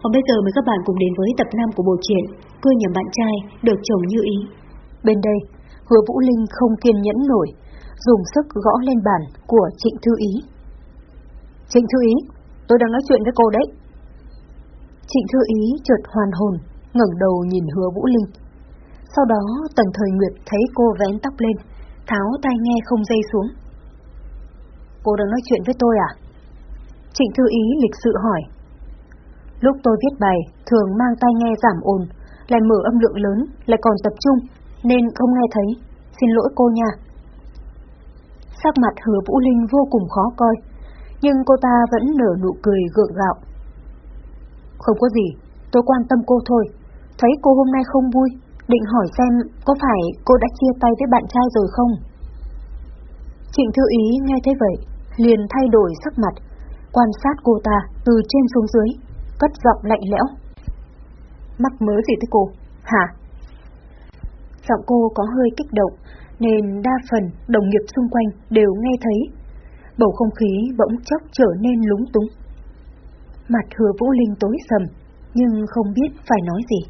Còn bây giờ mời các bạn cùng đến với tập 5 của bộ truyện Cưa nhầm bạn trai được chồng như ý. Bên đây, Hứa Vũ Linh không kiên nhẫn nổi, dùng sức gõ lên bàn của Trịnh Thư Ý. Trịnh Thư Ý, tôi đang nói chuyện với cô đấy. Trịnh Thư Ý chợt hoàn hồn, ngẩng đầu nhìn Hứa Vũ Linh. Sau đó Tần Thời Nguyệt thấy cô vén tóc lên, tháo tai nghe không dây xuống. Cô đang nói chuyện với tôi à? Trịnh Thư Ý lịch sự hỏi. Lúc tôi viết bài, thường mang tai nghe giảm ồn, lại mở âm lượng lớn, lại còn tập trung, nên không nghe thấy. Xin lỗi cô nha. Sắc mặt hứa Vũ Linh vô cùng khó coi, nhưng cô ta vẫn nở nụ cười gượng gạo. Không có gì, tôi quan tâm cô thôi. Thấy cô hôm nay không vui, định hỏi xem có phải cô đã chia tay với bạn trai rồi không? Trịnh Thư Ý nghe thấy vậy, liền thay đổi sắc mặt, quan sát cô ta từ trên xuống dưới, cất giọng lạnh lẽo. Mắc mớ gì thế cô? Hả? Giọng cô có hơi kích động, nên đa phần đồng nghiệp xung quanh đều nghe thấy. Bầu không khí bỗng chốc trở nên lúng túng. Mặt hứa Vũ Linh tối sầm, nhưng không biết phải nói gì.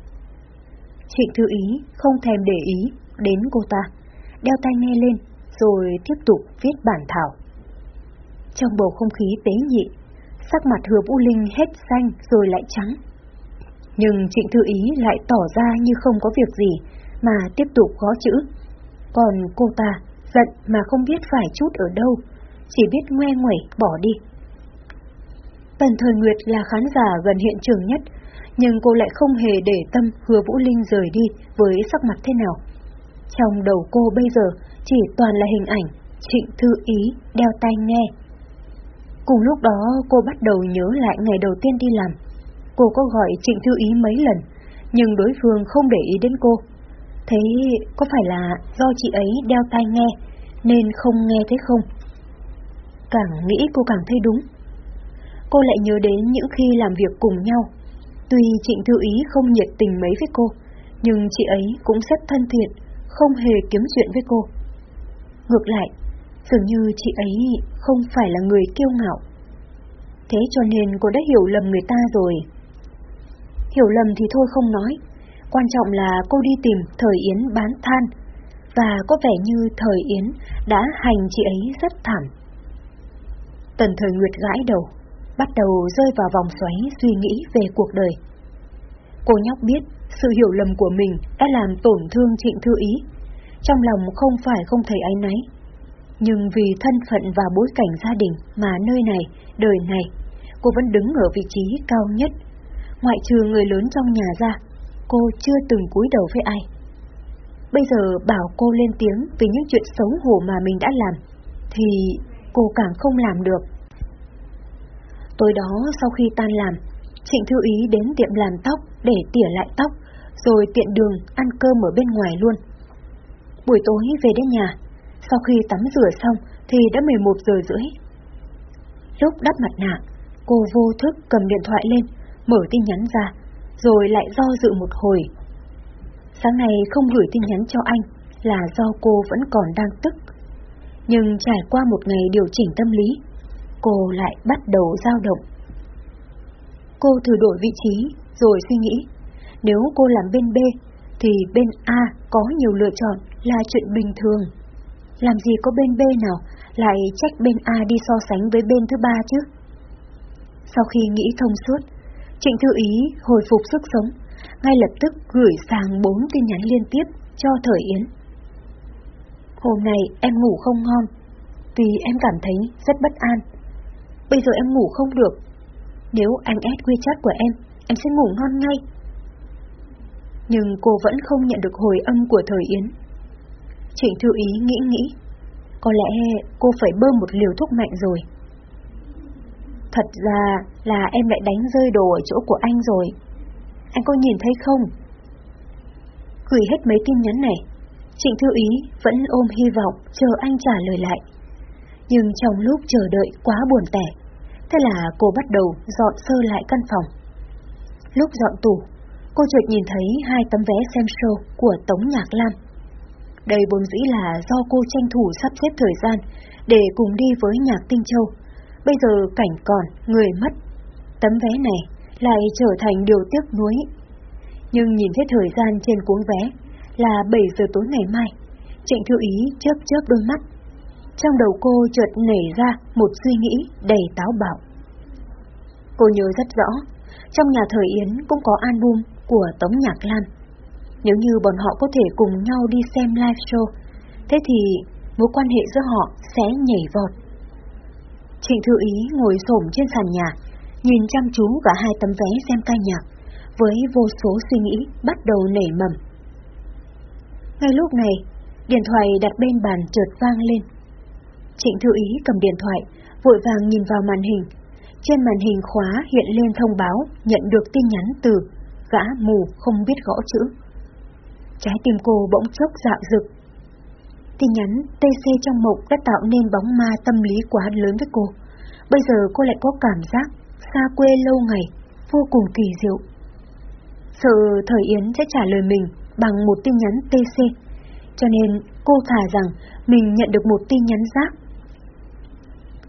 Trịnh Thư Ý không thèm để ý đến cô ta, đeo tai nghe lên, rồi tiếp tục viết bản thảo. Trong bầu không khí tế nhị, sắc mặt hứa Vũ Linh hết xanh rồi lại trắng. Nhưng Trịnh Thư Ý lại tỏ ra như không có việc gì mà tiếp tục gõ chữ. Còn cô ta giận mà không biết phải chút ở đâu, chỉ biết ngoe nguẩy bỏ đi. Tần Thời Nguyệt là khán giả gần hiện trường nhất, nhưng cô lại không hề để tâm hứa Vũ Linh rời đi với sắc mặt thế nào. Trong đầu cô bây giờ chỉ toàn là hình ảnh Trịnh Thư Ý đeo tai nghe. Cùng lúc đó cô bắt đầu nhớ lại ngày đầu tiên đi làm. Cô có gọi Trịnh Thư Ý mấy lần, nhưng đối phương không để ý đến cô. Thế có phải là do chị ấy đeo tai nghe, nên không nghe thấy không? Càng nghĩ cô càng thấy đúng. Cô lại nhớ đến những khi làm việc cùng nhau. Tuy Trịnh Thư Ý không nhiệt tình mấy với cô, nhưng chị ấy cũng rất thân thiện, không hề kiếm chuyện với cô. Ngược lại, dường như chị ấy không phải là người kiêu ngạo. Thế cho nên cô đã hiểu lầm người ta rồi. Hiểu lầm thì thôi không nói, quan trọng là cô đi tìm Thời Yến bán than, và có vẻ như Thời Yến đã hành chị ấy rất thảm. Tần Thời Nguyệt gãi đầu, bắt đầu rơi vào vòng xoáy suy nghĩ về cuộc đời. Cô nhóc biết sự hiểu lầm của mình đã làm tổn thương Trịnh Thư Ý, trong lòng không phải không thấy áy náy. Nhưng vì thân phận và bối cảnh gia đình mà nơi này, đời này, cô vẫn đứng ở vị trí cao nhất. Ngoại trừ người lớn trong nhà ra, cô chưa từng cúi đầu với ai. Bây giờ bảo cô lên tiếng vì những chuyện xấu hổ mà mình đã làm, thì cô càng không làm được. Tối đó sau khi tan làm, Trịnh Thư Ý đến tiệm làm tóc để tỉa lại tóc, rồi tiện đường ăn cơm ở bên ngoài luôn. Buổi tối về đến nhà, sau khi tắm rửa xong thì đã 11 giờ rưỡi. Lúc đắp mặt nạ, cô vô thức cầm điện thoại lên, mở tin nhắn ra, rồi lại do dự một hồi. Sáng nay không gửi tin nhắn cho anh là do cô vẫn còn đang tức. Nhưng trải qua một ngày điều chỉnh tâm lý, cô lại bắt đầu dao động. Cô thử đổi vị trí, rồi suy nghĩ, nếu cô làm bên B, thì bên A có nhiều lựa chọn là chuyện bình thường. Làm gì có bên B nào lại trách bên A đi so sánh với bên thứ ba chứ? Sau khi nghĩ thông suốt, Trịnh Thư Ý hồi phục sức sống, ngay lập tức gửi sang bốn tin nhắn liên tiếp cho Thời Yến. Hôm nay em ngủ không ngon, vì em cảm thấy rất bất an. Bây giờ em ngủ không được. Nếu anh ép quy chất của em, em sẽ ngủ ngon ngay. Nhưng cô vẫn không nhận được hồi âm của Thời Yến. Trịnh Thư Ý nghĩ nghĩ, có lẽ cô phải bơm một liều thuốc mạnh rồi. Thật ra là em lại đánh rơi đồ ở chỗ của anh rồi. Anh có nhìn thấy không? Gửi hết mấy tin nhắn này, Trịnh Thư Ý vẫn ôm hy vọng chờ anh trả lời lại. Nhưng trong lúc chờ đợi quá buồn tẻ, thế là cô bắt đầu dọn sơ lại căn phòng. Lúc dọn tủ, cô chợt nhìn thấy hai tấm vé xem show của Tống Nhạc Lam. Đây vốn dĩ là do cô tranh thủ sắp xếp thời gian để cùng đi với Nhạc Tinh Châu. Bây giờ cảnh còn, người mất. Tấm vé này lại trở thành điều tiếc nuối. Nhưng nhìn thấy thời gian trên cuốn vé là 7 giờ tối ngày mai, Trịnh Thư Ý chớp chớp đôi mắt. Trong đầu cô chợt nảy ra một suy nghĩ đầy táo bạo. Cô nhớ rất rõ, trong nhà thời Yến cũng có album của Tống Nhạc Lan. Nếu như bọn họ có thể cùng nhau đi xem live show, thế thì mối quan hệ giữa họ sẽ nhảy vọt. Trịnh Thư Ý ngồi xổm trên sàn nhà, nhìn chăm chú cả hai tấm vé xem ca nhạc, với vô số suy nghĩ bắt đầu nảy mầm. Ngay lúc này, điện thoại đặt bên bàn chợt vang lên. Trịnh Thư Ý cầm điện thoại, vội vàng nhìn vào màn hình. Trên màn hình khóa hiện lên thông báo nhận được tin nhắn từ gã mù không biết gõ chữ. Trái tim cô bỗng chốc dạo dực Tin nhắn TC trong mộng đã tạo nên bóng ma tâm lý quá lớn với cô. Bây giờ cô lại có cảm giác xa quê lâu ngày, vô cùng kỳ diệu. Sợ thời Yến sẽ trả lời mình bằng một tin nhắn TC, cho nên cô thả rằng mình nhận được một tin nhắn rác.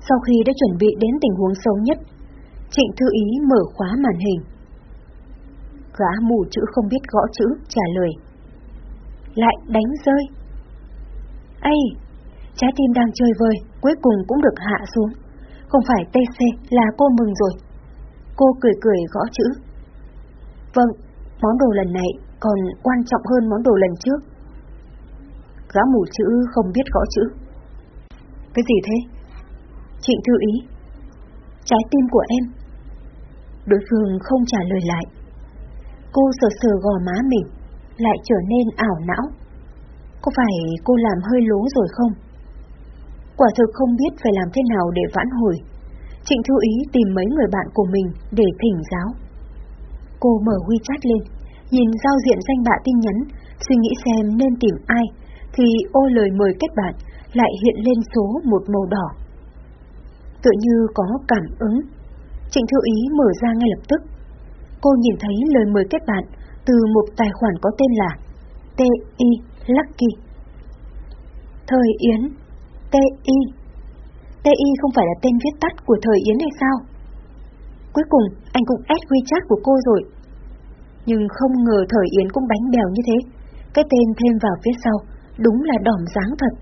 Sau khi đã chuẩn bị đến tình huống xấu nhất, Trịnh Thư Ý mở khóa màn hình. Gã mù chữ không biết gõ chữ trả lời. Lại đánh rơi. Ây, trái tim đang chơi vơi, cuối cùng cũng được hạ xuống. Không phải TC là cô mừng rồi. Cô cười cười gõ chữ. Vâng, món đồ lần này còn quan trọng hơn món đồ lần trước. Gã mù chữ không biết gõ chữ. Cái gì thế? Trịnh thư ý. Trái tim của em. Đối phương không trả lời lại. Cô sờ sờ gò má mình, lại trở nên ảo não. Có phải cô làm hơi lố rồi không? Quả thực không biết phải làm thế nào để vãn hồi. Trịnh Thư Ý tìm mấy người bạn của mình để thỉnh giáo. Cô mở WeChat lên, nhìn giao diện danh bạ tin nhắn, suy nghĩ xem nên tìm ai, thì ô lời mời kết bạn lại hiện lên số một màu đỏ. Tựa như có cảm ứng. Trịnh Thư Ý mở ra ngay lập tức. Cô nhìn thấy lời mời kết bạn từ một tài khoản có tên là T.I. Lucky. Thời Yến T.I. T.I. không phải là tên viết tắt của thời Yến hay sao? Cuối cùng anh cũng add WeChat của cô rồi. Nhưng không ngờ thời Yến cũng bánh bèo như thế. Cái tên thêm vào phía sau, đúng là đỏm dáng thật.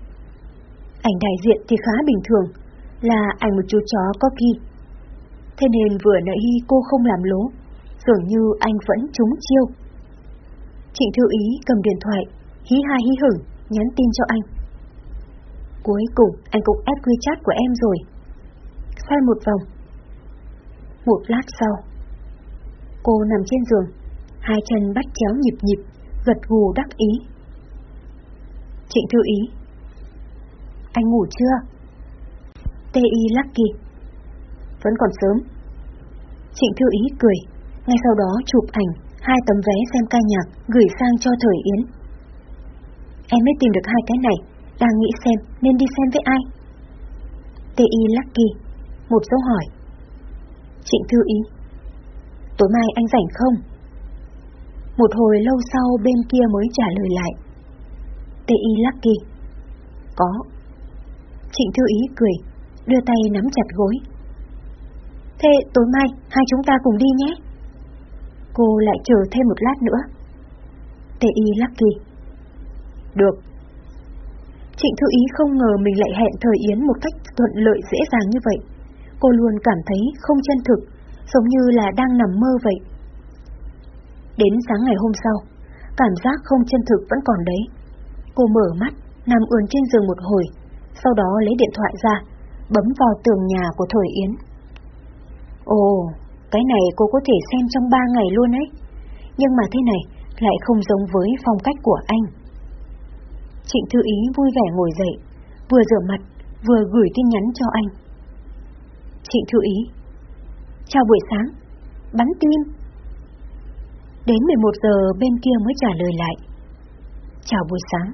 Ảnh đại diện thì khá bình thường, là ảnh một chú chó có kỳ. Thế nên vừa nãy cô không làm lố, dường như anh vẫn trúng chiêu. Trịnh Thư Ý cầm điện thoại, hí hai hí hửng, nhắn tin cho anh. Cuối cùng anh cũng ép WeChat của em rồi. Xoay một vòng. Một lát sau, cô nằm trên giường, hai chân bắt chéo nhịp nhịp, gật gù đắc ý. Trịnh Thư Ý Anh ngủ chưa? T.I. Lucky Vẫn còn sớm. Trịnh Thư Ý cười, ngay sau đó chụp ảnh hai tấm vé xem ca nhạc gửi sang cho Thời Yến. Em mới tìm được hai cái này, đang nghĩ xem nên đi xem với ai. T.I. Lucky, một dấu hỏi. Trịnh Thư Ý, tối mai anh rảnh không? Một hồi lâu sau bên kia mới trả lời lại. T.I. Lucky, có. Trịnh Thư Ý cười, đưa tay nắm chặt gối. Thế tối mai hai chúng ta cùng đi nhé. Cô lại chờ thêm một lát nữa. T.I. Lucky. Được. Trịnh Thư Ý không ngờ mình lại hẹn Thời Yến một cách thuận lợi dễ dàng như vậy. Cô luôn cảm thấy không chân thực, giống như là đang nằm mơ vậy. Đến sáng ngày hôm sau, cảm giác không chân thực vẫn còn đấy. Cô mở mắt, nằm ườn trên giường một hồi, sau đó lấy điện thoại ra, bấm vào tường nhà của Thời Yến. Ồ, cái này cô có thể xem trong ba ngày luôn ấy. Nhưng mà thế này lại không giống với phong cách của anh. Trịnh Thư Ý vui vẻ ngồi dậy, vừa rửa mặt, vừa gửi tin nhắn cho anh. Trịnh Thư Ý Chào buổi sáng, bắn tim. Đến 11 giờ bên kia mới trả lời lại. Chào buổi sáng.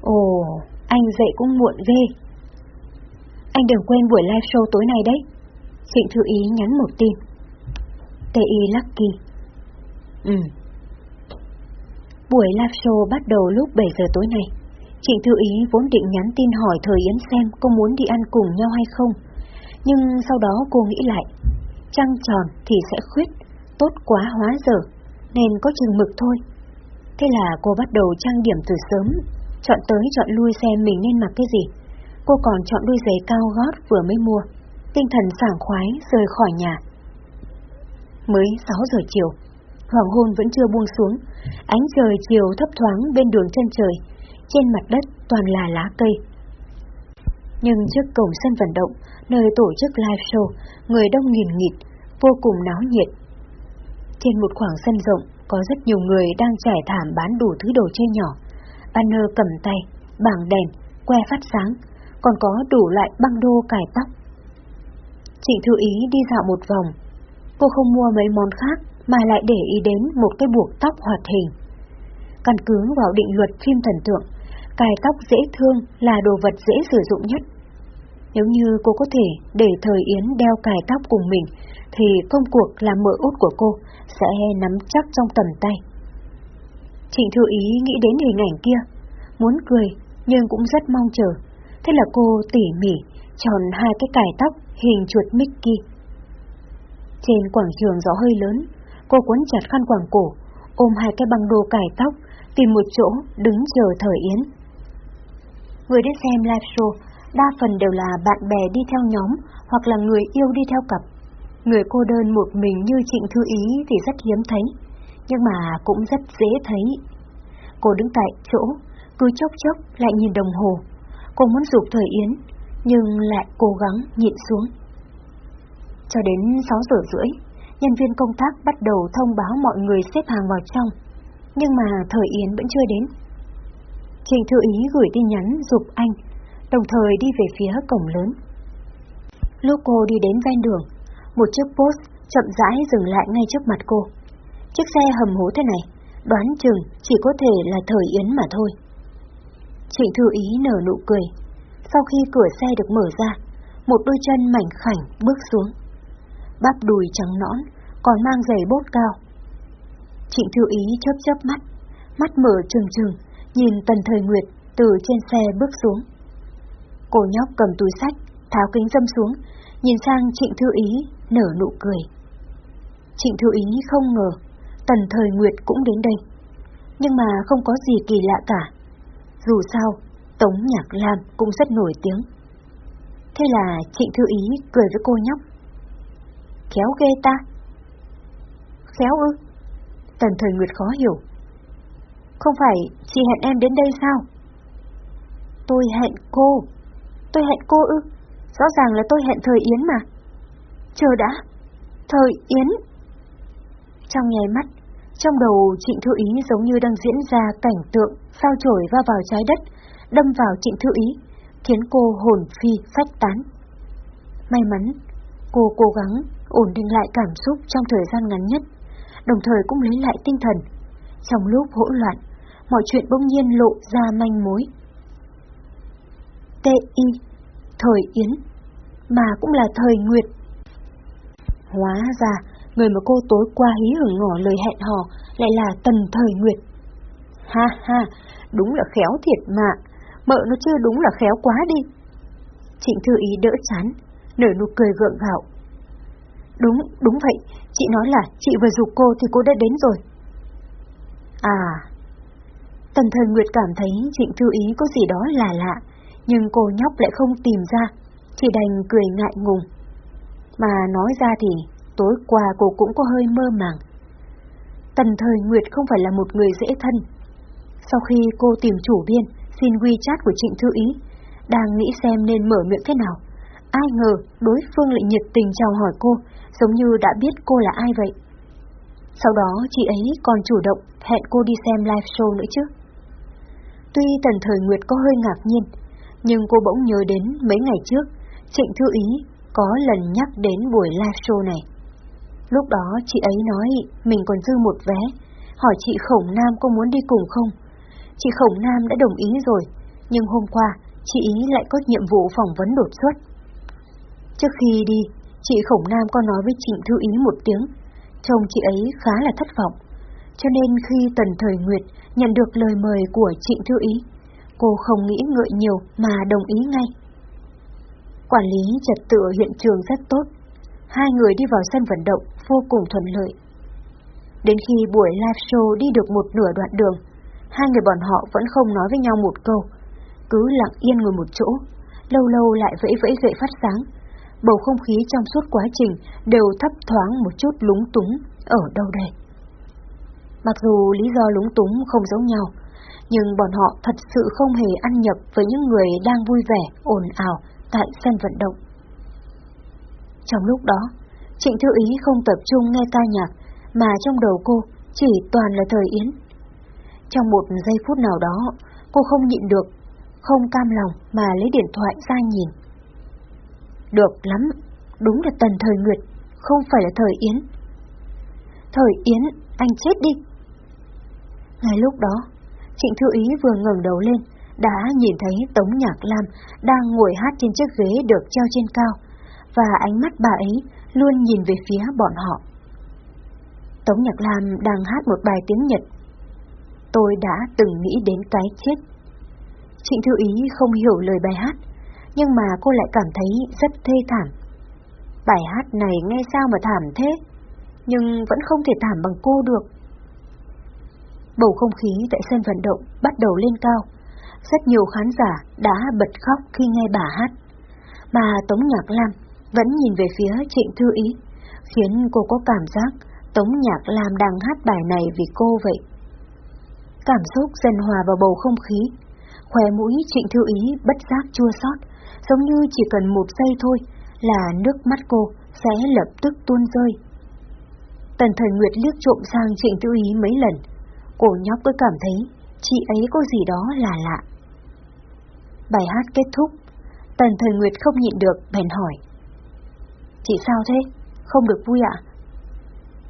Ồ, anh dậy cũng muộn ghê. Anh đừng quên buổi live show tối nay đấy. Trịnh Thư Ý nhắn một tin. T.I. Lucky. Ừ. Buổi live show bắt đầu lúc 7 giờ tối nay. Trịnh Thư Ý vốn định nhắn tin hỏi Thời Yến xem cô muốn đi ăn cùng nhau hay không. Nhưng sau đó cô nghĩ lại, trăng tròn thì sẽ khuyết, tốt quá hóa dở, nên có chừng mực thôi. Thế là cô bắt đầu trang điểm từ sớm, chọn tới chọn lui xem mình nên mặc cái gì. Cô còn chọn đôi giày cao gót vừa mới mua, tinh thần sảng khoái rời khỏi nhà. Mới 6 giờ chiều, hoàng hôn vẫn chưa buông xuống, ánh trời chiều thấp thoáng bên đường chân trời, trên mặt đất toàn là lá cây. Nhưng trước cổng sân vận động, nơi tổ chức live show, người đông nghìn nghịt, vô cùng náo nhiệt. Trên một khoảng sân rộng, có rất nhiều người đang trải thảm bán đủ thứ đồ chơi nhỏ. Banner cầm tay, bảng đèn, que phát sáng, còn có đủ loại băng đô cài tóc. Trịnh Thư Ý đi dạo một vòng. Cô không mua mấy món khác mà lại để ý đến một cái buộc tóc hoạt hình. Căn cứ vào định luật phim thần tượng, cài tóc dễ thương là đồ vật dễ sử dụng nhất. Nếu như cô có thể để thời Yến đeo cài tóc cùng mình, thì công cuộc làm mỡ út của cô sẽ nắm chắc trong tầm tay. Trịnh Thư Ý nghĩ đến hình ảnh kia, muốn cười nhưng cũng rất mong chờ. Thế là cô tỉ mỉ tròn hai cái cài tóc hình chuột Mickey. Trên quảng trường gió hơi lớn, cô quấn chặt khăn quàng cổ, ôm hai cái băng đồ cài tóc, tìm một chỗ đứng chờ thời Yến. Người đến xem live show đa phần đều là bạn bè đi theo nhóm hoặc là người yêu đi theo cặp. Người cô đơn một mình như Trịnh Thư Ý thì rất hiếm thấy, nhưng mà cũng rất dễ thấy. Cô đứng tại chỗ, cứ chốc chốc lại nhìn đồng hồ. Cô muốn dục thời Yến, nhưng lại cố gắng nhịn xuống. Cho đến 6 giờ rưỡi, nhân viên công tác bắt đầu thông báo mọi người xếp hàng vào trong, nhưng mà thời Yến vẫn chưa đến. Trình Thư Ý gửi tin nhắn dục anh, đồng thời đi về phía cổng lớn. Lúc cô đi đến ven đường, một chiếc post chậm rãi dừng lại ngay trước mặt cô. Chiếc xe hầm hố thế này, đoán chừng chỉ có thể là thời Yến mà thôi. Trịnh Thư Ý nở nụ cười. Sau khi cửa xe được mở ra, một đôi chân mảnh khảnh bước xuống. Bắp đùi trắng nõn, còn mang giày bốt cao. Trịnh Thư Ý chớp chớp mắt, mắt mở trừng trừng, nhìn Tần Thời Nguyệt từ trên xe bước xuống. Cô nhóc cầm túi sách, tháo kính dâm xuống, nhìn sang Trịnh Thư Ý, nở nụ cười. Trịnh Thư Ý không ngờ, Tần Thời Nguyệt cũng đến đây. Nhưng mà không có gì kỳ lạ cả. Dù sao, Tống Nhạc Lam cũng rất nổi tiếng. Thế là Trịnh Thư Ý cười với cô nhóc. Khéo ghê ta. Khéo ư? Tần Thời Nguyệt khó hiểu. Không phải chị hẹn em đến đây sao? Tôi hẹn cô. Tôi hẹn cô ư? Rõ ràng là tôi hẹn Thời Yến mà. Chờ đã. Thời Yến. Trong nháy mắt, trong đầu Trịnh Thư Ý giống như đang diễn ra cảnh tượng sao chổi va vào trái đất, đâm vào Trịnh Thư Ý, khiến cô hồn phi phách tán. May mắn, cô cố gắng ổn định lại cảm xúc trong thời gian ngắn nhất, đồng thời cũng lấy lại tinh thần. Trong lúc hỗn loạn, mọi chuyện bỗng nhiên lộ ra manh mối. T.I. Thời Yến, mà cũng là thời Nguyệt. Hóa ra, người mà cô tối qua hí hửng ngỏ lời hẹn hò lại là Tần Thời Nguyệt. Ha ha, đúng là khéo thiệt mà, mợ nó chưa đúng là khéo quá đi. Trịnh Thư Ý đỡ chán, nở nụ cười gượng gạo. Đúng, đúng vậy, chị nói là chị vừa dục cô thì cô đã đến rồi. À, Tần Thời Nguyệt cảm thấy Trịnh Thư Ý có gì đó là lạ, nhưng cô nhóc lại không tìm ra, chỉ đành cười ngại ngùng. Mà nói ra thì tối qua cô cũng có hơi mơ màng. Tần Thời Nguyệt không phải là một người dễ thân. Sau khi cô tìm chủ biên, xin WeChat của Trịnh Thư Ý, đang nghĩ xem nên mở miệng thế nào. Ai ngờ đối phương lại nhiệt tình chào hỏi cô, giống như đã biết cô là ai vậy. Sau đó chị ấy còn chủ động hẹn cô đi xem live show nữa chứ. Tuy Tần Thời Nguyệt có hơi ngạc nhiên, nhưng cô bỗng nhớ đến mấy ngày trước, Trịnh Thư Ý có lần nhắc đến buổi live show này. Lúc đó chị ấy nói mình còn dư một vé, hỏi chị Khổng Nam có muốn đi cùng không. Chị Khổng Nam đã đồng ý rồi, nhưng hôm qua chị ý lại có nhiệm vụ phỏng vấn đột xuất. Trước khi đi, chị Khổng Nam có nói với Trịnh Thư Ý một tiếng, chồng chị ấy khá là thất vọng. Cho nên khi Tần Thời Nguyệt nhận được lời mời của Trịnh Thư Ý, cô không nghĩ ngợi nhiều mà đồng ý ngay. Quản lý trật tự hiện trường rất tốt. hai người đi vào sân vận động vô cùng thuận lợi. Đến khi buổi live show đi được một nửa đoạn đường, hai người bọn họ vẫn không nói với nhau một câu, cứ lặng yên ngồi một chỗ, lâu lâu lại vẫy vẫy gậy phát sáng. Bầu không khí trong suốt quá trình đều thấp thoáng một chút lúng túng ở đâu đây. Mặc dù lý do lúng túng không giống nhau, nhưng bọn họ thật sự không hề ăn nhập với những người đang vui vẻ, ồn ào tại sân vận động. Trong lúc đó, Trịnh Thư Ý không tập trung nghe ca nhạc, mà trong đầu cô chỉ toàn là thời Yến. Trong một giây phút nào đó, cô không nhịn được, không cam lòng mà lấy điện thoại ra nhìn. Được lắm, đúng là tần thời Nguyệt, không phải là thời Yến. Thời Yến, anh chết đi. Ngay lúc đó, Trịnh Thư Ý vừa ngẩng đầu lên, đã nhìn thấy Tống Nhạc Lam đang ngồi hát trên chiếc ghế được treo trên cao, và ánh mắt bà ấy luôn nhìn về phía bọn họ. Tống Nhạc Lam đang hát một bài tiếng Nhật. Tôi đã từng nghĩ đến cái chết. Trịnh Thư Ý không hiểu lời bài hát, nhưng mà cô lại cảm thấy rất thê thảm. Bài hát này nghe sao mà thảm thế, nhưng vẫn không thể thảm bằng cô được. Bầu không khí tại sân vận động bắt đầu lên cao. Rất nhiều khán giả đã bật khóc khi nghe bà hát. Mà Tống Nhạc Lam vẫn nhìn về phía Trịnh Thư Ý, khiến cô có cảm giác Tống Nhạc Lam đang hát bài này vì cô vậy. Cảm xúc dần hòa vào bầu không khí, khóe mũi Trịnh Thư Ý bất giác chua xót, giống như chỉ cần một giây thôi là nước mắt cô sẽ lập tức tuôn rơi. Tần thần Nguyệt liếc trộm sang Trịnh Thư Ý mấy lần, Cô nhóc cứ cảm thấy chị ấy có gì đó là lạ. Bài hát kết thúc, Tần Thời Nguyệt không nhịn được, bèn hỏi. Chị sao thế? Không được vui ạ?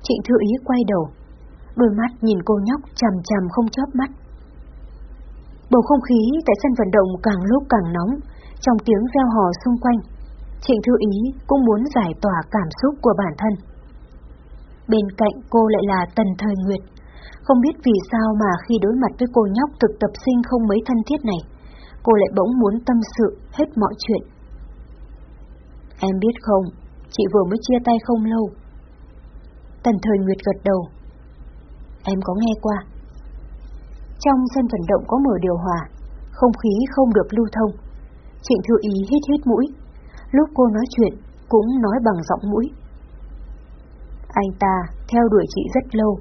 Trịnh Thư Ý quay đầu, đôi mắt nhìn cô nhóc chằm chằm không chớp mắt. Bầu không khí tại sân vận động càng lúc càng nóng, trong tiếng reo hò xung quanh. Trịnh Thư Ý cũng muốn giải tỏa cảm xúc của bản thân. Bên cạnh cô lại là Tần Thời Nguyệt, không biết vì sao mà khi đối mặt với cô nhóc thực tập sinh không mấy thân thiết này, cô lại bỗng muốn tâm sự hết mọi chuyện. Em biết không, chị vừa mới chia tay không lâu. Tần thời Nguyệt gật đầu. Em có nghe qua. Trong sân vận động có mở điều hòa, không khí không được lưu thông. Trịnh Thư Ý hít hít mũi. Lúc cô nói chuyện, cũng nói bằng giọng mũi. Anh ta theo đuổi chị rất lâu,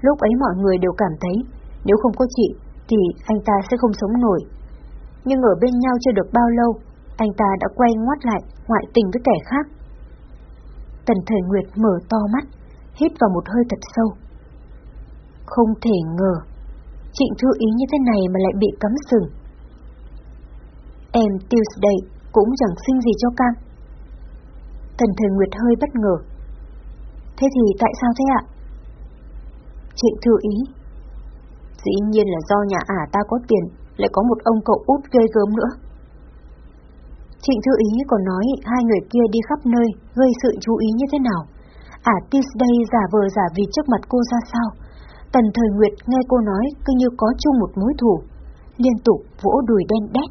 Lúc ấy mọi người đều cảm thấy nếu không có chị thì anh ta sẽ không sống nổi. Nhưng ở bên nhau chưa được bao lâu, anh ta đã quay ngoắt lại ngoại tình với kẻ khác. Tần Thời Nguyệt mở to mắt, hít vào một hơi thật sâu. Không thể ngờ, Trịnh Thư Ý như thế này mà lại bị cấm sừng. Em Tuesday cũng chẳng sinh gì cho Cam. Tần Thời Nguyệt hơi bất ngờ. Thế thì tại sao thế ạ? Trịnh thư ý. Dĩ nhiên là do nhà ả ta có tiền, lại có một ông cậu út ghê gớm nữa. Trịnh thư ý còn nói hai người kia đi khắp nơi, gây sự chú ý như thế nào. Ả tis đây giả vờ giả vì trước mặt cô ra sao. Tần thời Nguyệt nghe cô nói cứ như có chung một mối thù, liên tục vỗ đùi đen đét.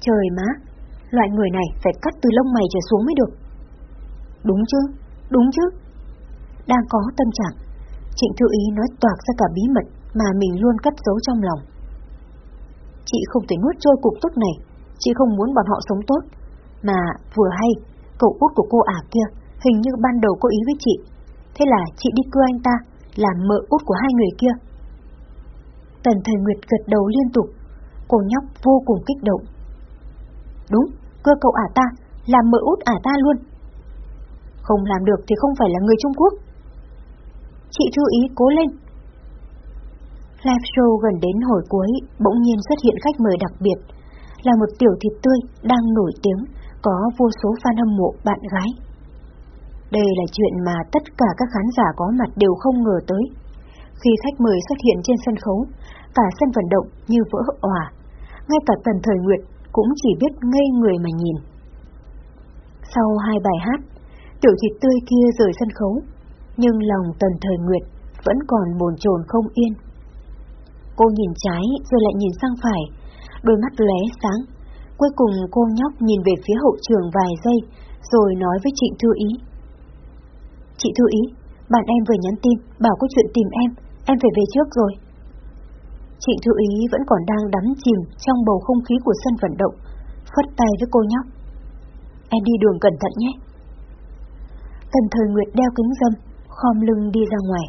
Trời má, loại người này phải cắt từ lông mày trở xuống mới được. Đúng chứ, đúng chứ. Đang có tâm trạng, Trịnh Thư Ý nói toạc ra cả bí mật mà mình luôn cất giấu trong lòng. Chị không thể nuốt trôi cuộc tốt này, chị không muốn bọn họ sống tốt. Mà vừa hay, cậu út của cô ả kia hình như ban đầu có ý với chị. Thế là chị đi cưa anh ta, làm mợ út của hai người kia. Tần Thời Nguyệt gật đầu liên tục, cô nhóc vô cùng kích động. Đúng, cưa cậu ả ta, làm mợ út ả ta luôn. Không làm được thì không phải là người Trung Quốc. Chị Thư Ý cố lên. Live show gần đến hồi cuối, bỗng nhiên xuất hiện khách mời đặc biệt, là một tiểu thịt tươi đang nổi tiếng, có vô số fan hâm mộ bạn gái. Đây là chuyện mà tất cả các khán giả có mặt đều không ngờ tới. Khi khách mời xuất hiện trên sân khấu, cả sân vận động như vỡ òa, ngay cả Tần Thời Nguyệt cũng chỉ biết ngây người mà nhìn. Sau hai bài hát, tiểu thịt tươi kia rời sân khấu, nhưng lòng tần thời Nguyệt vẫn còn bồn chồn không yên. Cô nhìn trái rồi lại nhìn sang phải, đôi mắt lóe sáng. Cuối cùng cô nhóc nhìn về phía hậu trường vài giây, rồi nói với Trịnh Thư Ý. Chị Thư Ý, bạn em vừa nhắn tin, bảo có chuyện tìm em, em phải về trước rồi. Trịnh Thư Ý vẫn còn đang đắm chìm trong bầu không khí của sân vận động, phất tay với cô nhóc. Em đi đường cẩn thận nhé. Tần thời Nguyệt đeo kính dâm, khom lưng đi ra ngoài.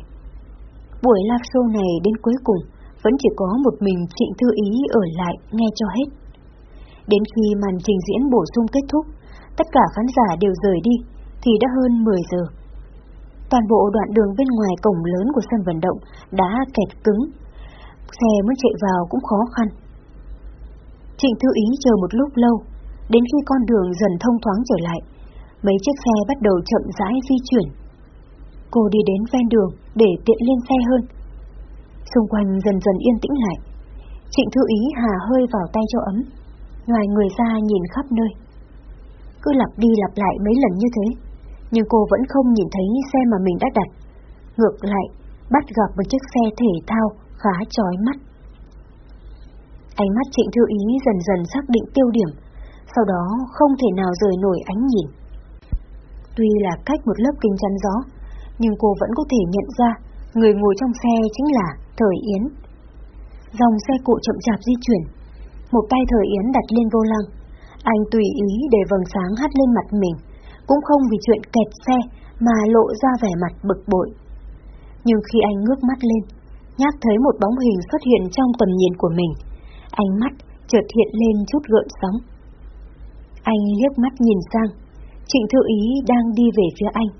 Buổi live show này đến cuối cùng, vẫn chỉ có một mình Trịnh Thư Ý ở lại nghe cho hết. Đến khi màn trình diễn bổ sung kết thúc, tất cả khán giả đều rời đi, thì đã hơn 10 giờ. Toàn bộ đoạn đường bên ngoài cổng lớn của sân vận động đã kẹt cứng. Xe muốn chạy vào cũng khó khăn. Trịnh Thư Ý chờ một lúc lâu, đến khi con đường dần thông thoáng trở lại, mấy chiếc xe bắt đầu chậm rãi di chuyển. Cô đi đến ven đường để tiện lên xe hơn. Xung quanh dần dần yên tĩnh lại. Trịnh Thư Ý hà hơi vào tay cho ấm, ngoài người ra nhìn khắp nơi. Cứ lặp đi lặp lại mấy lần như thế, nhưng cô vẫn không nhìn thấy xe mà mình đã đặt. Ngược lại, bắt gặp một chiếc xe thể thao khá chói mắt. Ánh mắt Trịnh Thư Ý dần dần xác định tiêu điểm, sau đó không thể nào rời nổi ánh nhìn. Tuy là cách một lớp kính chắn gió, nhưng cô vẫn có thể nhận ra người ngồi trong xe chính là Thời Yến. Dòng xe cộ chậm chạp di chuyển, một tay Thời Yến đặt lên vô lăng, anh tùy ý để vầng sáng hắt lên mặt mình, cũng không vì chuyện kẹt xe mà lộ ra vẻ mặt bực bội. Nhưng khi anh ngước mắt lên, nhát thấy một bóng hình xuất hiện trong tầm nhìn của mình, ánh mắt chợt hiện lên chút gợn sóng. Anh liếc mắt nhìn sang, Trịnh Thư Ý đang đi về phía anh.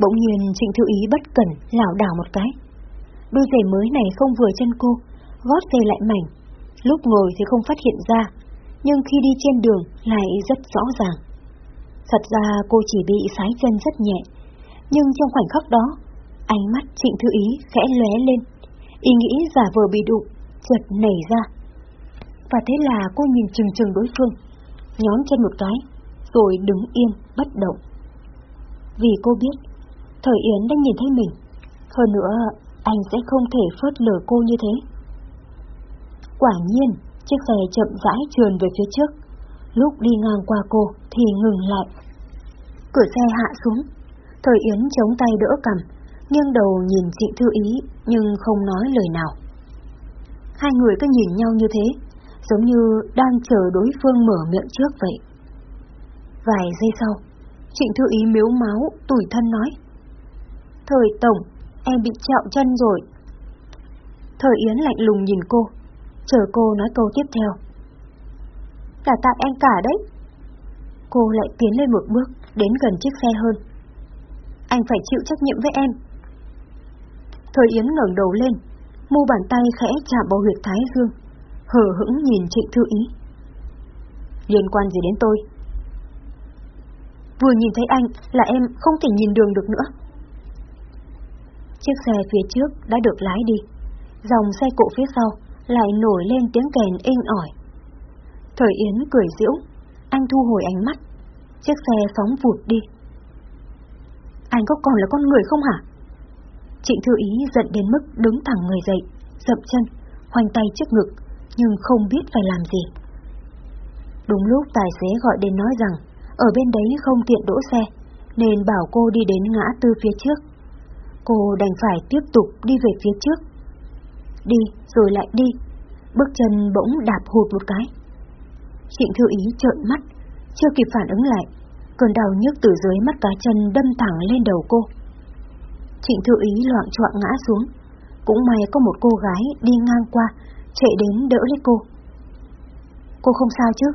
Bỗng nhiên Trịnh Thư Ý bất cẩn lảo đảo một cái. Đôi giày mới này không vừa chân cô, gót giày lại mảnh. Lúc ngồi thì không phát hiện ra, nhưng khi đi trên đường lại rất rõ ràng. Thật ra cô chỉ bị sái chân rất nhẹ, nhưng trong khoảnh khắc đó, ánh mắt Trịnh Thư Ý khẽ lóe lên, ý nghĩ giả vờ bị đụng, chợt nảy ra. Và thế là cô nhìn chừng chừng đối phương, nhón chân một cái, rồi đứng yên, bất động. Vì cô biết, Thời Yến đang nhìn thấy mình, hơn nữa anh sẽ không thể phớt lờ cô như thế. Quả nhiên, chiếc xe chậm rãi trườn về phía trước, lúc đi ngang qua cô thì ngừng lại. Cửa xe hạ xuống, Thời Yến chống tay đỡ cầm, nghiêng đầu nhìn chị Thư Ý nhưng không nói lời nào. Hai người cứ nhìn nhau như thế, giống như đang chờ đối phương mở miệng trước vậy. Vài giây sau, Trịnh Thư Ý miếu máu, tủi thân nói. Thời Tổng, em bị trạo chân rồi. Thời Yến lạnh lùng nhìn cô, chờ cô nói câu tiếp theo. Cả tại anh cả đấy. Cô lại tiến lên một bước, đến gần chiếc xe hơn. Anh phải chịu trách nhiệm với em. Thời Yến ngẩng đầu lên, mu bàn tay khẽ chạm vào huyệt thái dương, hờ hững nhìn Trịnh Thư Ý. Liên quan gì đến tôi? Vừa nhìn thấy anh là em không thể nhìn đường được nữa. Chiếc xe phía trước đã được lái đi, dòng xe cộ phía sau lại nổi lên tiếng kèn inh ỏi. Thời Yến cười giễu, anh thu hồi ánh mắt, chiếc xe phóng vụt đi. Anh có còn là con người không hả? Trịnh Thư Ý giận đến mức đứng thẳng người dậy, dậm chân, hoành tay trước ngực, nhưng không biết phải làm gì. Đúng lúc tài xế gọi đến nói rằng, ở bên đấy không tiện đỗ xe, nên bảo cô đi đến ngã tư phía trước. Cô đành phải tiếp tục đi về phía trước. Đi rồi lại đi, bước chân bỗng đạp hụt một cái. Trịnh Thư Ý trợn mắt, chưa kịp phản ứng lại, cơn đau nhức từ dưới mắt cá chân đâm thẳng lên đầu cô. Trịnh Thư Ý loạn choạng ngã xuống, cũng may có một cô gái đi ngang qua, chạy đến đỡ lấy cô. Cô không sao chứ?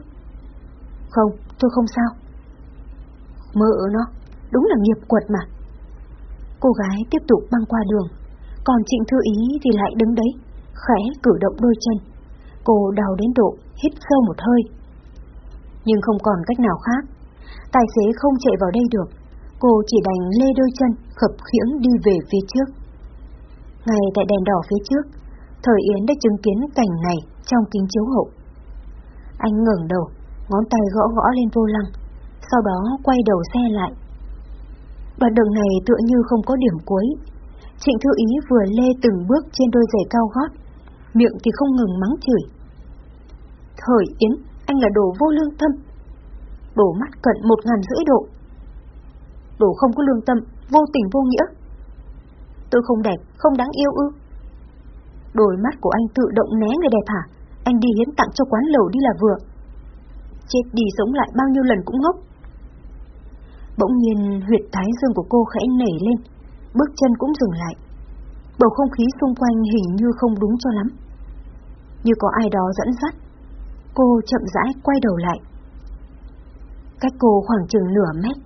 Không, tôi không sao. Mơ nó, đúng là nghiệp quật mà. Cô gái tiếp tục băng qua đường, còn Trịnh Thư Ý thì lại đứng đấy, khẽ cử động đôi chân. Cô đau đến độ hít sâu một hơi. Nhưng không còn cách nào khác. Tài xế không chạy vào đây được. Cô chỉ đành lê đôi chân, khập khiễng đi về phía trước. Ngay tại đèn đỏ phía trước, Thời Yến đã chứng kiến cảnh này trong kính chiếu hậu. Anh ngẩng đầu, ngón tay gõ gõ lên vô lăng, sau đó quay đầu xe lại. Đoạn đường này tựa như không có điểm cuối. Trịnh Thư Ý vừa lê từng bước trên đôi giày cao gót, miệng thì không ngừng mắng chửi. Thời Yến, anh là đồ vô lương tâm. đổ mắt cận một ngàn rưỡi độ. Đồ không có lương tâm, vô tình vô nghĩa. Tôi không đẹp, không đáng yêu ư. Đôi mắt của anh tự động né người đẹp hả? Anh đi hiến tặng cho quán lầu đi là vừa. Chết đi sống lại bao nhiêu lần cũng ngốc. Bỗng nhiên huyệt thái dương của cô khẽ nảy lên, bước chân cũng dừng lại. Bầu không khí xung quanh hình như không đúng cho lắm. Như có ai đó dẫn dắt. Cô chậm rãi quay đầu lại. Cách cô khoảng chừng nửa mét,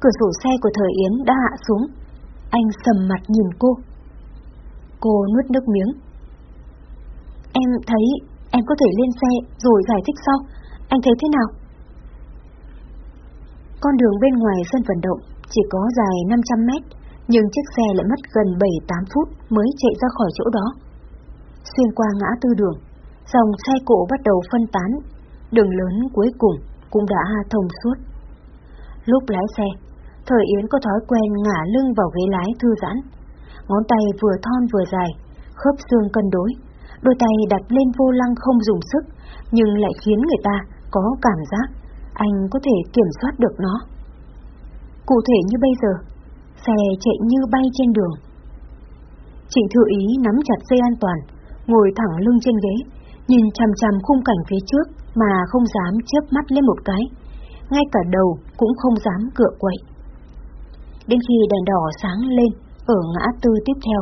cửa sổ xe của thời Yến đã hạ xuống. Anh sầm mặt nhìn cô. Cô nuốt nước miếng. Em thấy em có thể lên xe rồi giải thích sau. Anh thấy thế nào? Con đường bên ngoài sân vận động chỉ có dài 500 mét, nhưng chiếc xe lại mất gần 7-8 phút mới chạy ra khỏi chỗ đó. Xuyên qua ngã tư đường, dòng xe cộ bắt đầu phân tán, đường lớn cuối cùng cũng đã thông suốt. Lúc lái xe, Thời Yến có thói quen ngả lưng vào ghế lái thư giãn, ngón tay vừa thon vừa dài, khớp xương cân đối, đôi tay đặt lên vô lăng không dùng sức, nhưng lại khiến người ta có cảm giác anh có thể kiểm soát được nó. Cụ thể như bây giờ, xe chạy như bay trên đường. Trịnh Thư Ý nắm chặt dây an toàn, ngồi thẳng lưng trên ghế, nhìn chằm chằm khung cảnh phía trước mà không dám chớp mắt lên một cái, ngay cả đầu cũng không dám cựa quậy. Đến khi đèn đỏ sáng lên ở ngã tư tiếp theo,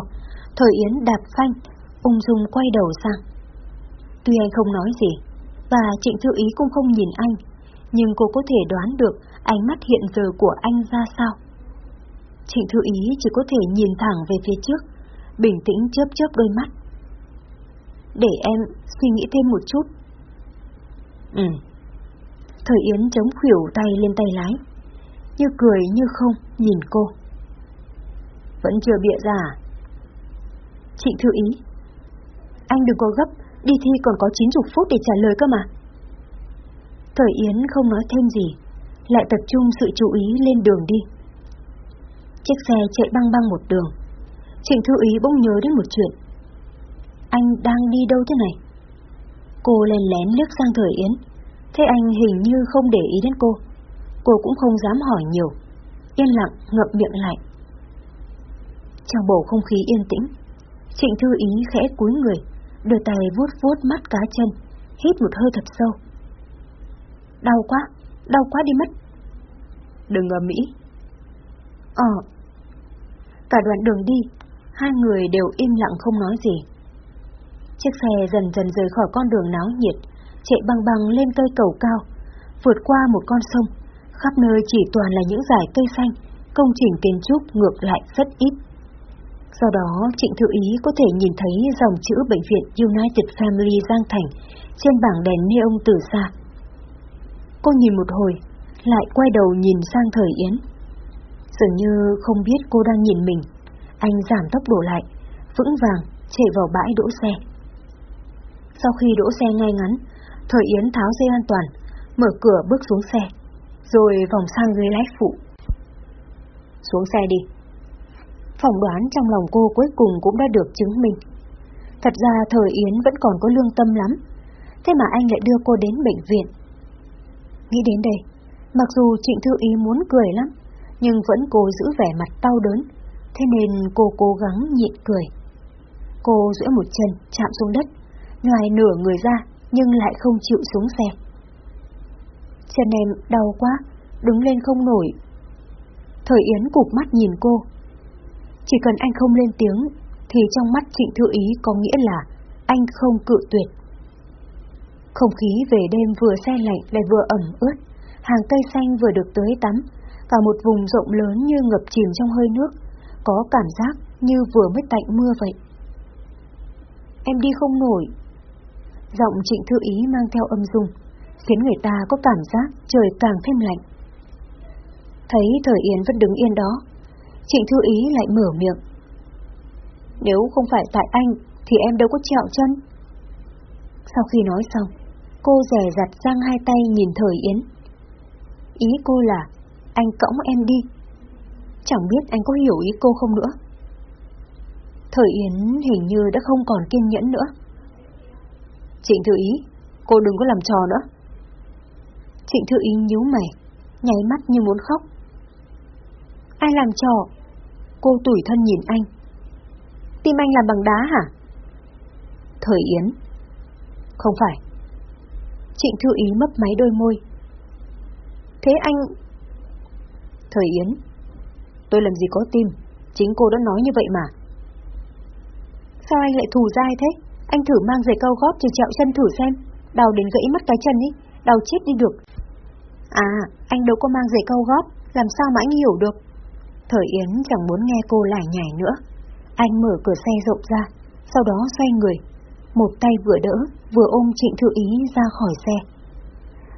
Thời Yến đạp phanh, ung dung quay đầu sang. Tuy anh không nói gì, và Trịnh Thư Ý cũng không nhìn anh, nhưng cô có thể đoán được ánh mắt hiện giờ của anh ra sao. Trịnh Thư Ý chỉ có thể nhìn thẳng về phía trước, bình tĩnh chớp chớp đôi mắt. Để em suy nghĩ thêm một chút. Ừ. Thời Yến chống khuỷu tay lên tay lái, như cười như không nhìn cô. Vẫn chưa bịa ra à? Trịnh Thư Ý. Anh đừng có gấp, đi thi còn có 90 phút để trả lời cơ mà. Thời Yến không nói thêm gì, lại tập trung sự chú ý lên đường đi. Chiếc xe chạy băng băng một đường. Trịnh Thư Ý bỗng nhớ đến một chuyện. Anh đang đi đâu thế này? Cô lén lén liếc sang Thời Yến, thấy anh hình như không để ý đến cô. Cô cũng không dám hỏi nhiều, yên lặng ngậm miệng lại. Trong bầu không khí yên tĩnh, Trịnh Thư Ý khẽ cúi người, đưa tay vuốt vuốt mắt cá chân, hít một hơi thật sâu. Đau quá, đau quá đi mất. Đừng ở Mỹ. Ờ. Cả đoạn đường đi, hai người đều im lặng không nói gì. Chiếc xe dần dần rời khỏi con đường náo nhiệt, chạy băng băng lên cây cầu cao, vượt qua một con sông, khắp nơi chỉ toàn là những dải cây xanh, công trình kiến trúc ngược lại rất ít. Sau đó, Trịnh Thư Ý có thể nhìn thấy dòng chữ Bệnh viện United Family Giang Thành trên bảng đèn neon từ xa. Cô nhìn một hồi, lại quay đầu nhìn sang Thời Yến. Dường như không biết cô đang nhìn mình, anh giảm tốc độ lại, vững vàng chạy vào bãi đỗ xe. Sau khi đỗ xe ngay ngắn, Thời Yến tháo dây an toàn, mở cửa bước xuống xe, rồi vòng sang ghế lái phụ. Xuống xe đi. Phỏng đoán trong lòng cô cuối cùng cũng đã được chứng minh. Thật ra Thời Yến vẫn còn có lương tâm lắm, thế mà anh lại đưa cô đến bệnh viện. Nghĩ đến đây, mặc dù Trịnh Thư Ý muốn cười lắm, nhưng vẫn cố giữ vẻ mặt đau đớn, thế nên cô cố gắng nhịn cười. Cô duỗi một chân chạm xuống đất, ngoài nửa người ra nhưng lại không chịu xuống xe. Chân em đau quá, đứng lên không nổi. Thời Yến cục mắt nhìn cô. Chỉ cần anh không lên tiếng, thì trong mắt Trịnh Thư Ý có nghĩa là anh không cự tuyệt. Không khí về đêm vừa xe lạnh lại vừa ẩm ướt, hàng cây xanh vừa được tưới tắm, cả một vùng rộng lớn như ngập chìm trong hơi nước, có cảm giác như vừa mới tạnh mưa vậy. Em đi không nổi. Giọng trịnh thư ý mang theo âm dung, khiến người ta có cảm giác trời càng thêm lạnh. Thấy thời Yến vẫn đứng yên đó, trịnh thư ý lại mở miệng. Nếu không phải tại anh, thì em đâu có trẹo chân. Sau khi nói xong, cô rè rặt sang hai tay nhìn thời Yến. Ý cô là, anh cõng em đi. Chẳng biết anh có hiểu ý cô không nữa. Thời Yến hình như đã không còn kiên nhẫn nữa. Trịnh Thư Ý, cô đừng có làm trò nữa. Trịnh Thư Ý nhíu mày, nháy mắt như muốn khóc. Ai làm trò? Cô tủi thân nhìn anh. Tim anh làm bằng đá hả? Thời Yến. Không phải. Trịnh Thư Ý mấp máy đôi môi. Thế anh... Thời Yến. Tôi làm gì có tim, chính cô đã nói như vậy mà. Sao anh lại thù dai thế? Anh thử mang giày cao gót cho chẹo chân thử xem, đau đến gãy mất cái chân ý, đau chết đi được. À, anh đâu có mang giày cao gót, làm sao mà anh hiểu được? Thời Yến chẳng muốn nghe cô lải nhải nữa. Anh mở cửa xe rộng ra, sau đó xoay người, một tay vừa đỡ, vừa ôm Trịnh Thư Ý ra khỏi xe.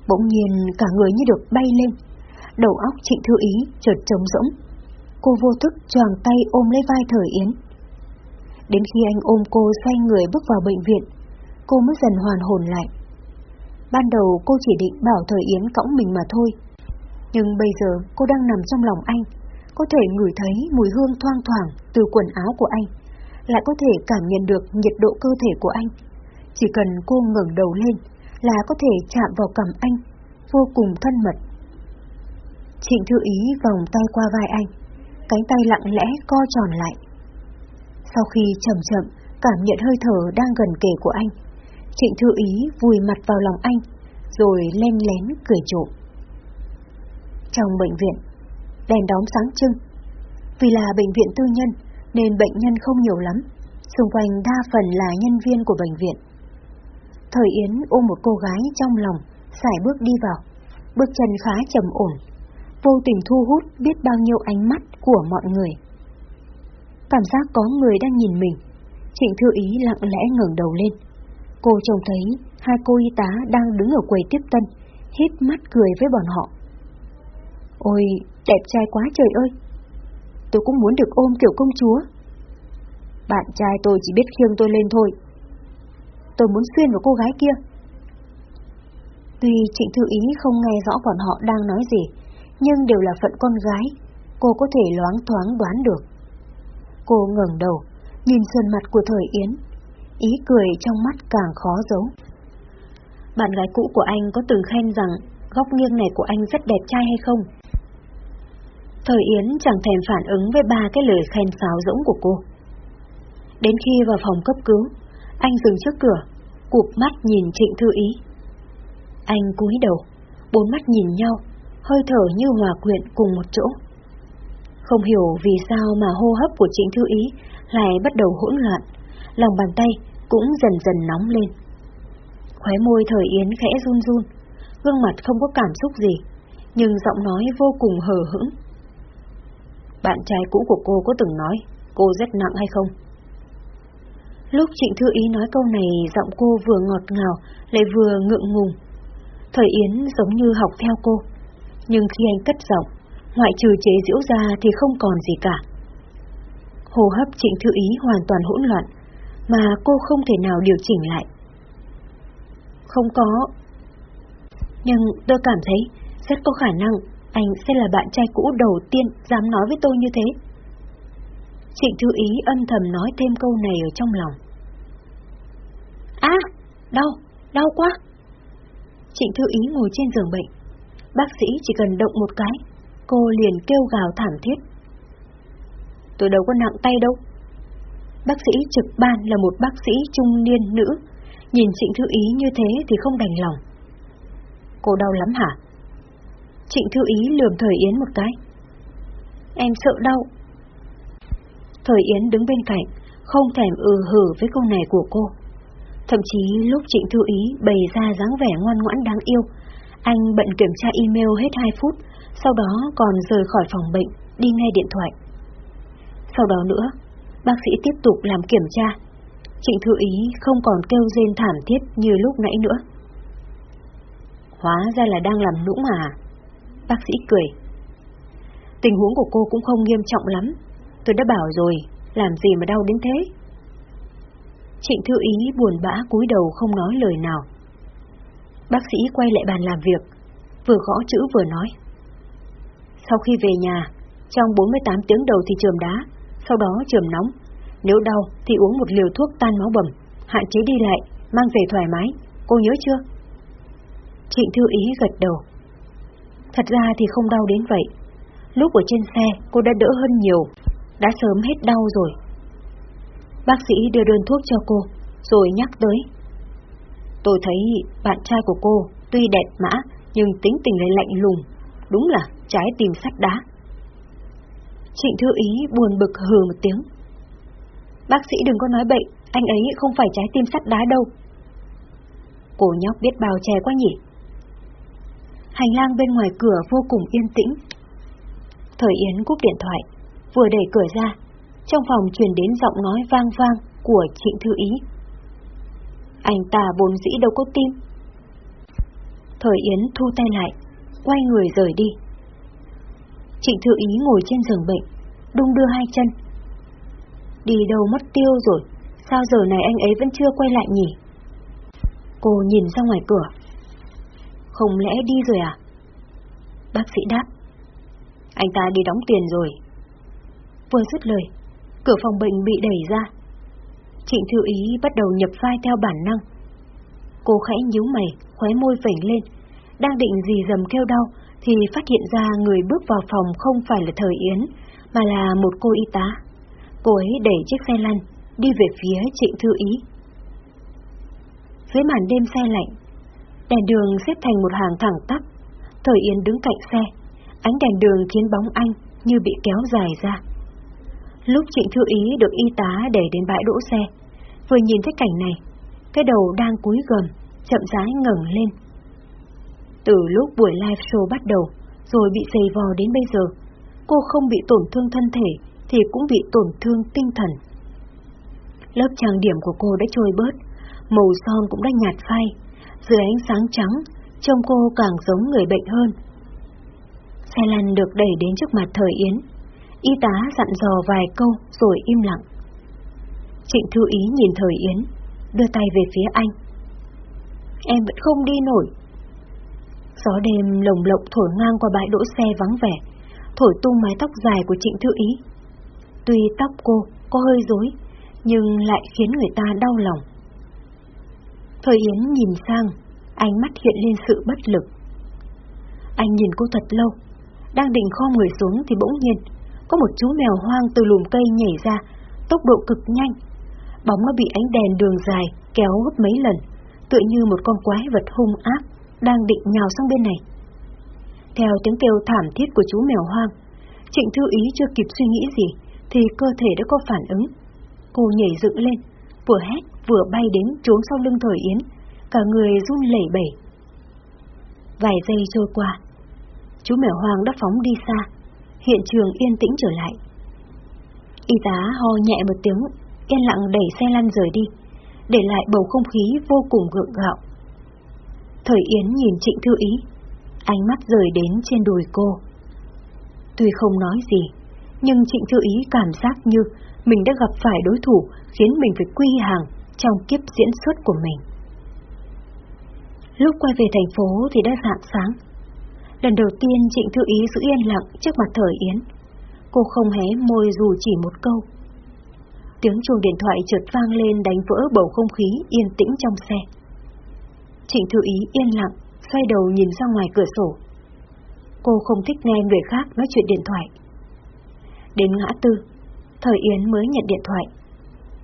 Bỗng nhiên cả người như được bay lên, đầu óc Trịnh Thư Ý chợt trống rỗng. Cô vô thức choàng tay ôm lấy vai Thời Yến. Đến khi anh ôm cô xoay người bước vào bệnh viện, cô mới dần hoàn hồn lại. Ban đầu cô chỉ định bảo Thời Yến cõng mình mà thôi. Nhưng bây giờ cô đang nằm trong lòng anh, có thể ngửi thấy mùi hương thoang thoảng từ quần áo của anh, lại có thể cảm nhận được nhiệt độ cơ thể của anh. Chỉ cần cô ngẩng đầu lên là có thể chạm vào cằm anh, vô cùng thân mật. Trịnh Thư Ý vòng tay qua vai anh, cánh tay lặng lẽ co tròn lại. Sau khi chậm chậm cảm nhận hơi thở đang gần kề của anh, Trịnh Thư Ý vùi mặt vào lòng anh, rồi len lén cười trộm. Trong bệnh viện, đèn đóm sáng trưng. Vì là bệnh viện tư nhân nên bệnh nhân không nhiều lắm, xung quanh đa phần là nhân viên của bệnh viện. Thời Yến ôm một cô gái trong lòng, xài bước đi vào, bước chân khá trầm ổn, vô tình thu hút biết bao nhiêu ánh mắt của mọi người. Cảm giác có người đang nhìn mình, Trịnh Thư Ý lặng lẽ ngẩng đầu lên. Cô trông thấy hai cô y tá đang đứng ở quầy tiếp tân, hít mắt cười với bọn họ. Ôi, đẹp trai quá trời ơi! Tôi cũng muốn được ôm kiểu công chúa. Bạn trai tôi chỉ biết khiêng tôi lên thôi. Tôi muốn xuyên vào cô gái kia. Tuy Trịnh Thư Ý không nghe rõ bọn họ đang nói gì, nhưng đều là phận con gái, cô có thể loáng thoáng đoán được. Cô ngẩng đầu, nhìn sơn mặt của thời Yến, ý cười trong mắt càng khó giấu. Bạn gái cũ của anh có từng khen rằng góc nghiêng này của anh rất đẹp trai hay không? Thời Yến chẳng thèm phản ứng với ba cái lời khen sáo rỗng của cô. Đến khi vào phòng cấp cứu, anh dừng trước cửa, cụp mắt nhìn Trịnh Thư Ý. Anh cúi đầu, bốn mắt nhìn nhau, hơi thở như hòa quyện cùng một chỗ. Không hiểu vì sao mà hô hấp của Trịnh Thư Ý lại bắt đầu hỗn loạn, lòng bàn tay cũng dần dần nóng lên. Khóe môi thời Yến khẽ run run, gương mặt không có cảm xúc gì, nhưng giọng nói vô cùng hờ hững. Bạn trai cũ của cô có từng nói cô rất nặng hay không? Lúc Trịnh Thư Ý nói câu này giọng cô vừa ngọt ngào lại vừa ngượng ngùng. Thời Yến giống như học theo cô, nhưng khi anh cất giọng, ngoại trừ chế diễu ra thì không còn gì cả. Hồ hấp Trịnh Thư Ý hoàn toàn hỗn loạn, mà cô không thể nào điều chỉnh lại. Không có. Nhưng tôi cảm thấy rất có khả năng anh sẽ là bạn trai cũ đầu tiên dám nói với tôi như thế. Trịnh Thư Ý âm thầm nói thêm câu này ở trong lòng. À, đau, đau quá. Trịnh Thư Ý ngồi trên giường bệnh. Bác sĩ chỉ cần động một cái, cô liền kêu gào thảm thiết. Tôi đâu có nặng tay đâu. Bác sĩ trực ban là một bác sĩ trung niên nữ, nhìn Trịnh Thư Ý như thế thì không đành lòng. Cô đau lắm hả? Trịnh Thư Ý lườm Thời Yến một cái. Em sợ đau. Thời Yến đứng bên cạnh, không thèm ừ hử với câu này của cô. Thậm chí lúc Trịnh Thư Ý bày ra dáng vẻ ngoan ngoãn đáng yêu, anh bận kiểm tra email hết 2 phút, sau đó còn rời khỏi phòng bệnh, đi nghe điện thoại. Sau đó nữa, bác sĩ tiếp tục làm kiểm tra. Trịnh Thư Ý không còn kêu rên thảm thiết như lúc nãy nữa. Hóa ra là đang làm nũng mà. Bác sĩ cười. Tình huống của cô cũng không nghiêm trọng lắm. Tôi đã bảo rồi, làm gì mà đau đến thế? Trịnh Thư Ý buồn bã cúi đầu không nói lời nào. Bác sĩ quay lại bàn làm việc, vừa gõ chữ vừa nói. Sau khi về nhà, trong 48 tiếng đầu thì trường đá, sau đó trường nóng. Nếu đau thì uống một liều thuốc tan máu bầm, hạn chế đi lại, mang về thoải mái. Cô nhớ chưa? Trịnh Thư Ý gật đầu. Thật ra thì không đau đến vậy. Lúc ở trên xe cô đã đỡ hơn nhiều, đã sớm hết đau rồi. Bác sĩ đưa đơn thuốc cho cô, rồi nhắc tới. Tôi thấy bạn trai của cô tuy đẹp mã nhưng tính tình lại lạnh lùng, đúng là trái tim sắt đá. Trịnh Thư Ý buồn bực hừ một tiếng. Bác sĩ đừng có nói bậy, anh ấy không phải trái tim sắt đá đâu. Cô nhóc biết bao che quá nhỉ. Hành lang bên ngoài cửa vô cùng yên tĩnh. Thời Yến cúp điện thoại, vừa đẩy cửa ra, trong phòng truyền đến giọng nói vang vang của Trịnh Thư Ý. Anh ta vốn dĩ đâu có tim. Thời Yến thu tay lại, quay người rời đi. Trịnh Thư Ý ngồi trên giường bệnh, đung đưa hai chân. Đi đâu mất tiêu rồi, sao giờ này anh ấy vẫn chưa quay lại nhỉ? Cô nhìn ra ngoài cửa. Không lẽ đi rồi à? Bác sĩ đáp. Anh ta đi đóng tiền rồi. Vừa dứt lời, cửa phòng bệnh bị đẩy ra. Trịnh Thư Ý bắt đầu nhập vai theo bản năng. Cô khẽ nhíu mày, khóe môi vểnh lên, đang định gì dầm kêu đau thì phát hiện ra người bước vào phòng không phải là Thời Yến, mà là một cô y tá. Cô ấy đẩy chiếc xe lăn, đi về phía Trịnh Thư Ý. Dưới màn đêm xe lạnh, đèn đường xếp thành một hàng thẳng tắp. Thời Yến đứng cạnh xe, ánh đèn đường khiến bóng anh như bị kéo dài ra. Lúc Trịnh Thư Ý được y tá để đến bãi đỗ xe, vừa nhìn thấy cảnh này, cái đầu đang cúi gầm, chậm rãi ngẩng lên. Từ lúc buổi live show bắt đầu, rồi bị dày vò đến bây giờ, cô không bị tổn thương thân thể thì cũng bị tổn thương tinh thần. Lớp trang điểm của cô đã trôi bớt, màu son cũng đã nhạt phai, dưới ánh sáng trắng, trông cô càng giống người bệnh hơn. Xe lăn được đẩy đến trước mặt thời Yến, y tá dặn dò vài câu rồi im lặng. Trịnh Thư Ý nhìn thời Yến, đưa tay về phía anh. Em vẫn không đi nổi. Gió đêm lồng lộng thổi ngang qua bãi đỗ xe vắng vẻ, thổi tung mái tóc dài của Trịnh Thư Ý. Tuy tóc cô có hơi rối, nhưng lại khiến người ta đau lòng. Thời Yến nhìn sang, ánh mắt hiện lên sự bất lực. Anh nhìn cô thật lâu, đang định kho người xuống thì bỗng nhiên, có một chú mèo hoang từ lùm cây nhảy ra, tốc độ cực nhanh. Bóng nó bị ánh đèn đường dài kéo gấp mấy lần, tựa như một con quái vật hung ác đang định nhào sang bên này. Theo tiếng kêu thảm thiết của chú mèo hoang, Trịnh Thư Ý chưa kịp suy nghĩ gì, thì cơ thể đã có phản ứng. Cô nhảy dựng lên, vừa hét vừa bay đến trốn sau lưng Thời Yến, cả người run lẩy bẩy. Vài giây trôi qua, chú mèo hoang đã phóng đi xa, hiện trường yên tĩnh trở lại. Y tá ho nhẹ một tiếng, yên lặng đẩy xe lăn rời đi, để lại bầu không khí vô cùng gượng gạo. Thời Yến nhìn Trịnh Thư Ý, ánh mắt rời đến trên đùi cô. Tuy không nói gì, nhưng Trịnh Thư Ý cảm giác như mình đã gặp phải đối thủ khiến mình phải quy hàng trong kiếp diễn xuất của mình. Lúc quay về thành phố thì đã rạng sáng. Lần đầu tiên Trịnh Thư Ý giữ yên lặng trước mặt Thời Yến. Cô không hé môi dù chỉ một câu. Tiếng chuông điện thoại chợt vang lên đánh vỡ bầu không khí yên tĩnh trong xe. Trịnh Thư Ý yên lặng, xoay đầu nhìn ra ngoài cửa sổ. Cô không thích nghe người khác nói chuyện điện thoại. Đến ngã tư, Thời Yến mới nhận điện thoại.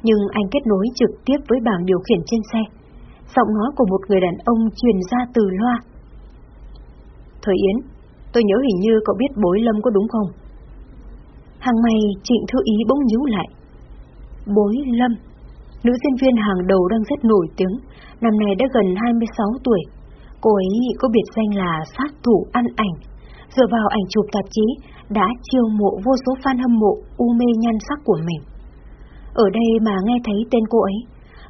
Nhưng anh kết nối trực tiếp với bảng điều khiển trên xe. Giọng nói của một người đàn ông truyền ra từ loa. Thời Yến, tôi nhớ hình như cậu biết bối lâm có đúng không? Hàng mày Trịnh Thư Ý bỗng nhíu lại. Bối lâm, nữ diễn viên hàng đầu đang rất nổi tiếng, năm nay đã gần 26 tuổi. Cô ấy có biệt danh là sát thủ ăn ảnh, dựa vào ảnh chụp tạp chí đã chiêu mộ vô số fan hâm mộ u mê nhan sắc của mình. Ở đây mà nghe thấy tên cô ấy,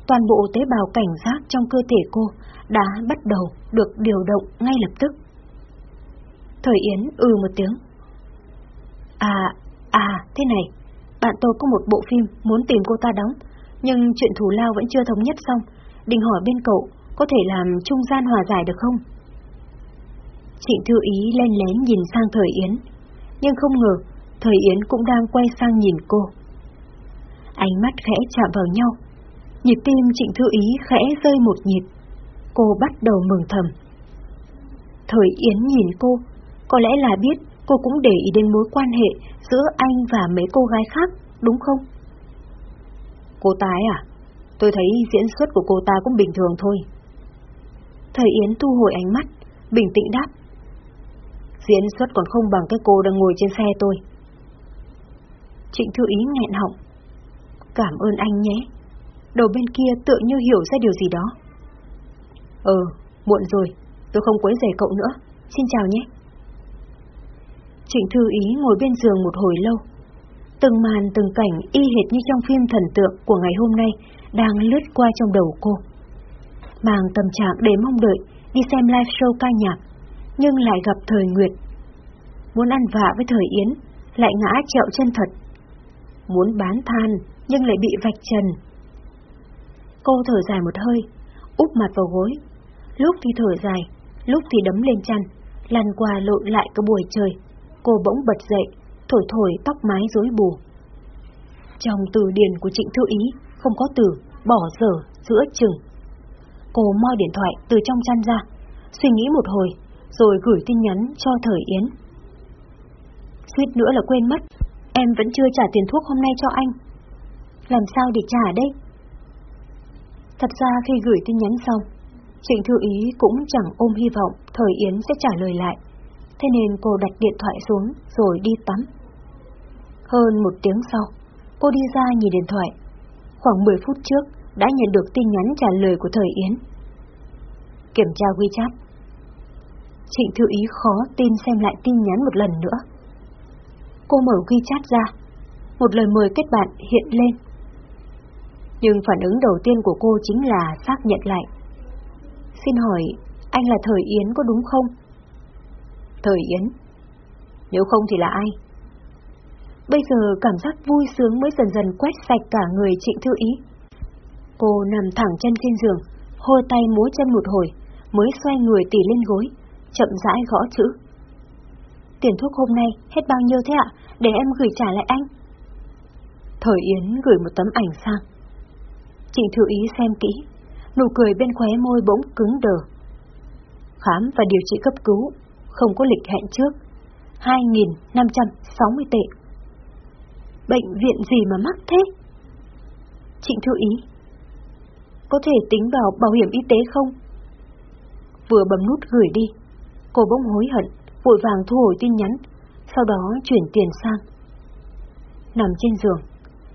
toàn bộ tế bào cảnh giác trong cơ thể cô đã bắt đầu được điều động ngay lập tức. Thời Yến ừ một tiếng. À, à, thế này, bạn tôi có một bộ phim muốn tìm cô ta đóng, nhưng chuyện thù lao vẫn chưa thống nhất xong, định hỏi bên cậu có thể làm trung gian hòa giải được không? Trịnh Thư Ý lên lén nhìn sang Thời Yến, nhưng không ngờ Thời Yến cũng đang quay sang nhìn cô. Ánh mắt khẽ chạm vào nhau, nhịp tim Trịnh Thư Ý khẽ rơi một nhịp, cô bắt đầu mừng thầm. Thời Yến nhìn cô, Có lẽ là biết cô cũng để ý đến mối quan hệ giữa anh và mấy cô gái khác, đúng không? Cô tái à? Tôi thấy diễn xuất của cô ta cũng bình thường thôi. Thầy Yến thu hồi ánh mắt, bình tĩnh đáp. Diễn xuất còn không bằng cái cô đang ngồi trên xe tôi. Trịnh Thư Ý nghẹn họng. Cảm ơn anh nhé. Đầu bên kia tựa như hiểu ra điều gì đó. ờ, muộn rồi, tôi không quấy rầy cậu nữa. Xin chào nhé. Trịnh Thư Ý ngồi bên giường một hồi lâu. Từng màn từng cảnh y hệt như trong phim thần tượng của ngày hôm nay đang lướt qua trong đầu cô. Mang tâm trạng để mong đợi đi xem live show ca nhạc, nhưng lại gặp thời Nguyệt. Muốn ăn vạ với thời Yến, lại ngã trẹo chân thật. Muốn bán than, nhưng lại bị vạch trần. Cô thở dài một hơi, úp mặt vào gối. Lúc thì thở dài, lúc thì đấm lên chăn, lăn qua lộn lại cả buổi trời. Cô bỗng bật dậy, thổi thổi tóc mái rối bù. Trong từ điển của Trịnh Thư Ý không có từ bỏ dở giữa chừng. Cô moi điện thoại từ trong chăn ra, suy nghĩ một hồi, rồi gửi tin nhắn cho Thời Yến. Suýt nữa là quên mất, em vẫn chưa trả tiền thuốc hôm nay cho anh. Làm sao để trả đây? Thật ra khi gửi tin nhắn xong, Trịnh Thư Ý cũng chẳng ôm hy vọng Thời Yến sẽ trả lời lại, thế nên cô đặt điện thoại xuống rồi đi tắm. Hơn một tiếng sau, cô đi ra nhìn điện thoại. Khoảng 10 phút trước đã nhận được tin nhắn trả lời của Thời Yến. Kiểm tra WeChat. Trịnh Thư Ý khó tin xem lại tin nhắn một lần nữa. Cô mở WeChat ra, một lời mời kết bạn hiện lên. Nhưng phản ứng đầu tiên của cô chính là xác nhận lại. Xin hỏi, anh là Thời Yến có đúng không? Thời Yến? Nếu không thì là ai? Bây giờ cảm giác vui sướng mới dần dần quét sạch cả người Trịnh Thư Ý. Cô nằm thẳng chân trên giường, hô tay múa chân một hồi, mới xoay người tỉ lên gối, chậm rãi gõ chữ. Tiền thuốc hôm nay hết bao nhiêu thế ạ? Để em gửi trả lại anh. Thời Yến gửi một tấm ảnh sang. Trịnh Thư Ý xem kỹ, nụ cười bên khóe môi bỗng cứng đờ. Khám và điều trị cấp cứu, không có lịch hẹn trước, 2.560 tệ. Bệnh viện gì mà mắc thế? Trịnh Thư Ý Có thể tính vào bảo hiểm y tế không? Vừa bấm nút gửi đi, cô bỗng hối hận, vội vàng thu hồi tin nhắn, sau đó chuyển tiền sang. Nằm trên giường,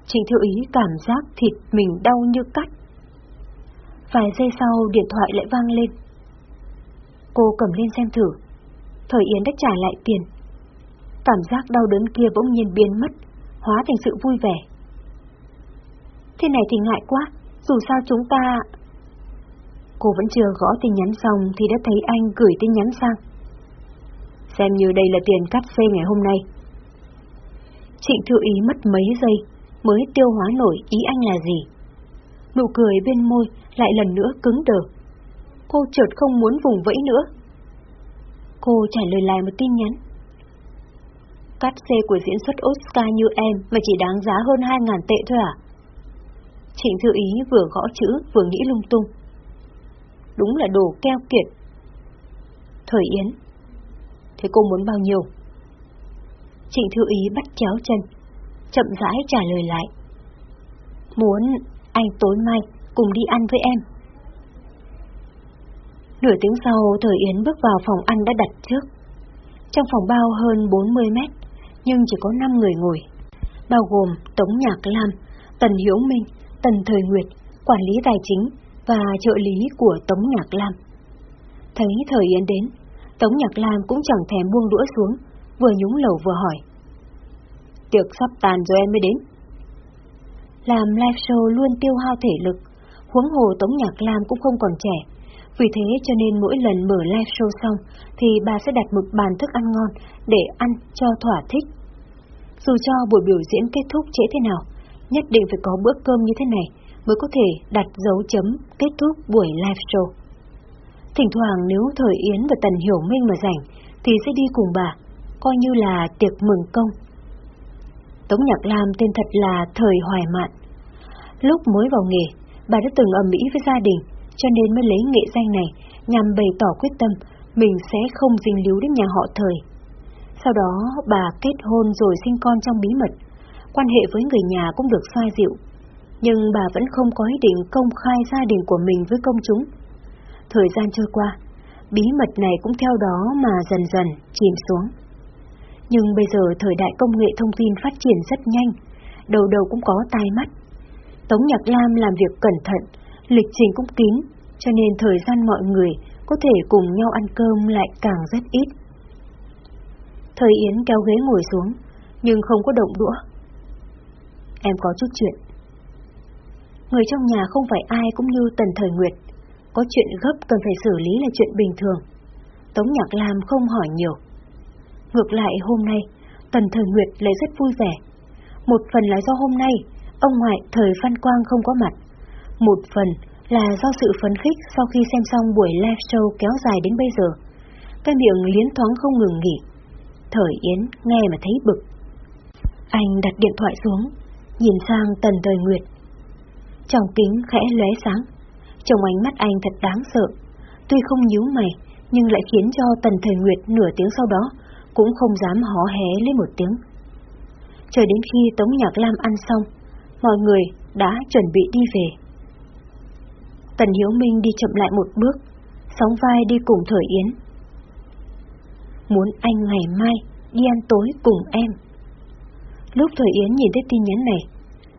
Trịnh Thư Ý cảm giác thịt mình đau như cắt. Vài giây sau điện thoại lại vang lên. Cô cầm lên xem thử. Thời Yến đã trả lại tiền. Cảm giác đau đớn kia bỗng nhiên biến mất, hóa thành sự vui vẻ. Thế này thì ngại quá, dù sao chúng ta... Cô vẫn chưa gõ tin nhắn xong thì đã thấy anh gửi tin nhắn sang. Xem như đây là tiền cắt xe ngày hôm nay. Trịnh Thư Ý mất mấy giây mới tiêu hóa nổi ý anh là gì. Nụ cười bên môi lại lần nữa cứng đờ. Cô chợt không muốn vùng vẫy nữa. Cô trả lời lại một tin nhắn. Cắt xê của diễn xuất Oscar như em mà chỉ đáng giá hơn 2.000 tệ thôi à? Trịnh Thư Ý vừa gõ chữ vừa nghĩ lung tung. Đúng là đồ keo kiệt. Thời Yến. Thế cô muốn bao nhiêu? Trịnh Thư Ý bắt chéo chân, chậm rãi trả lời lại. Muốn anh tối mai cùng đi ăn với em. Nửa tiếng sau, Thời Yến bước vào phòng ăn đã đặt trước. Trong phòng bao hơn 40 mét, nhưng chỉ có 5 người ngồi, bao gồm Tống Nhạc Lam, Tần Hiếu Minh, Tần Thời Nguyệt, quản lý tài chính và trợ lý của Tống Nhạc Lam. Thấy Thời Yến đến, Tống Nhạc Lam cũng chẳng thèm buông đũa xuống, vừa nhúng lẩu vừa hỏi. Tiệc sắp tàn rồi em mới đến. Làm live show luôn tiêu hao thể lực, huống hồ Tống Nhạc Lam cũng không còn trẻ, vì thế cho nên mỗi lần mở live show xong thì bà sẽ đặt một bàn thức ăn ngon để ăn cho thỏa thích. Dù cho buổi biểu diễn kết thúc trễ thế nào, nhất định phải có bữa cơm như thế này mới có thể đặt dấu chấm kết thúc buổi live show. Thỉnh thoảng nếu Thời Yến và Tần Hiểu Minh mà rảnh thì sẽ đi cùng bà, coi như là tiệc mừng công. Tống Nhạc Lam tên thật là Thời Hoài Mạn. Lúc mới vào nghề, bà đã từng ầm ĩ với gia đình, cho nên mới lấy nghệ danh này nhằm bày tỏ quyết tâm mình sẽ không dính líu đến nhà họ Thời. Sau đó bà kết hôn rồi sinh con trong bí mật, quan hệ với người nhà cũng được xoa dịu. Nhưng bà vẫn không có ý định công khai gia đình của mình với công chúng. Thời gian trôi qua, bí mật này cũng theo đó mà dần dần chìm xuống. Nhưng bây giờ thời đại công nghệ thông tin phát triển rất nhanh, đầu đầu cũng có tai mắt. Tống Nhạc Lam làm việc cẩn thận, lịch trình cũng kín, cho nên thời gian mọi người có thể cùng nhau ăn cơm lại càng rất ít. Thời Yến kéo ghế ngồi xuống, nhưng không có động đũa. Em có chút chuyện. Người trong nhà không phải ai cũng như Tần Thời Nguyệt. Có chuyện gấp cần phải xử lý là chuyện bình thường. Tống Nhạc Lam không hỏi nhiều. Ngược lại hôm nay, Tần Thời Nguyệt lại rất vui vẻ. Một phần là do hôm nay, ông ngoại Thời Văn Quang không có mặt. Một phần là do sự phấn khích sau khi xem xong buổi live show kéo dài đến bây giờ. Cái miệng liến thoáng không ngừng nghỉ. Thời Yến nghe mà thấy bực. Anh đặt điện thoại xuống, nhìn sang Tần Thời Nguyệt. Trong kính khẽ lóe sáng, trong ánh mắt anh thật đáng sợ. Tuy không nhíu mày, nhưng lại khiến cho Tần Thời Nguyệt nửa tiếng sau đó cũng không dám hó hé lên một tiếng. Chờ đến khi Tống Nhạc Lam ăn xong, mọi người đã chuẩn bị đi về. Tần Hiếu Minh đi chậm lại một bước, sóng vai đi cùng Thời Yến. Muốn anh ngày mai đi ăn tối cùng em. Lúc Thời Yến nhìn thấy tin nhắn này,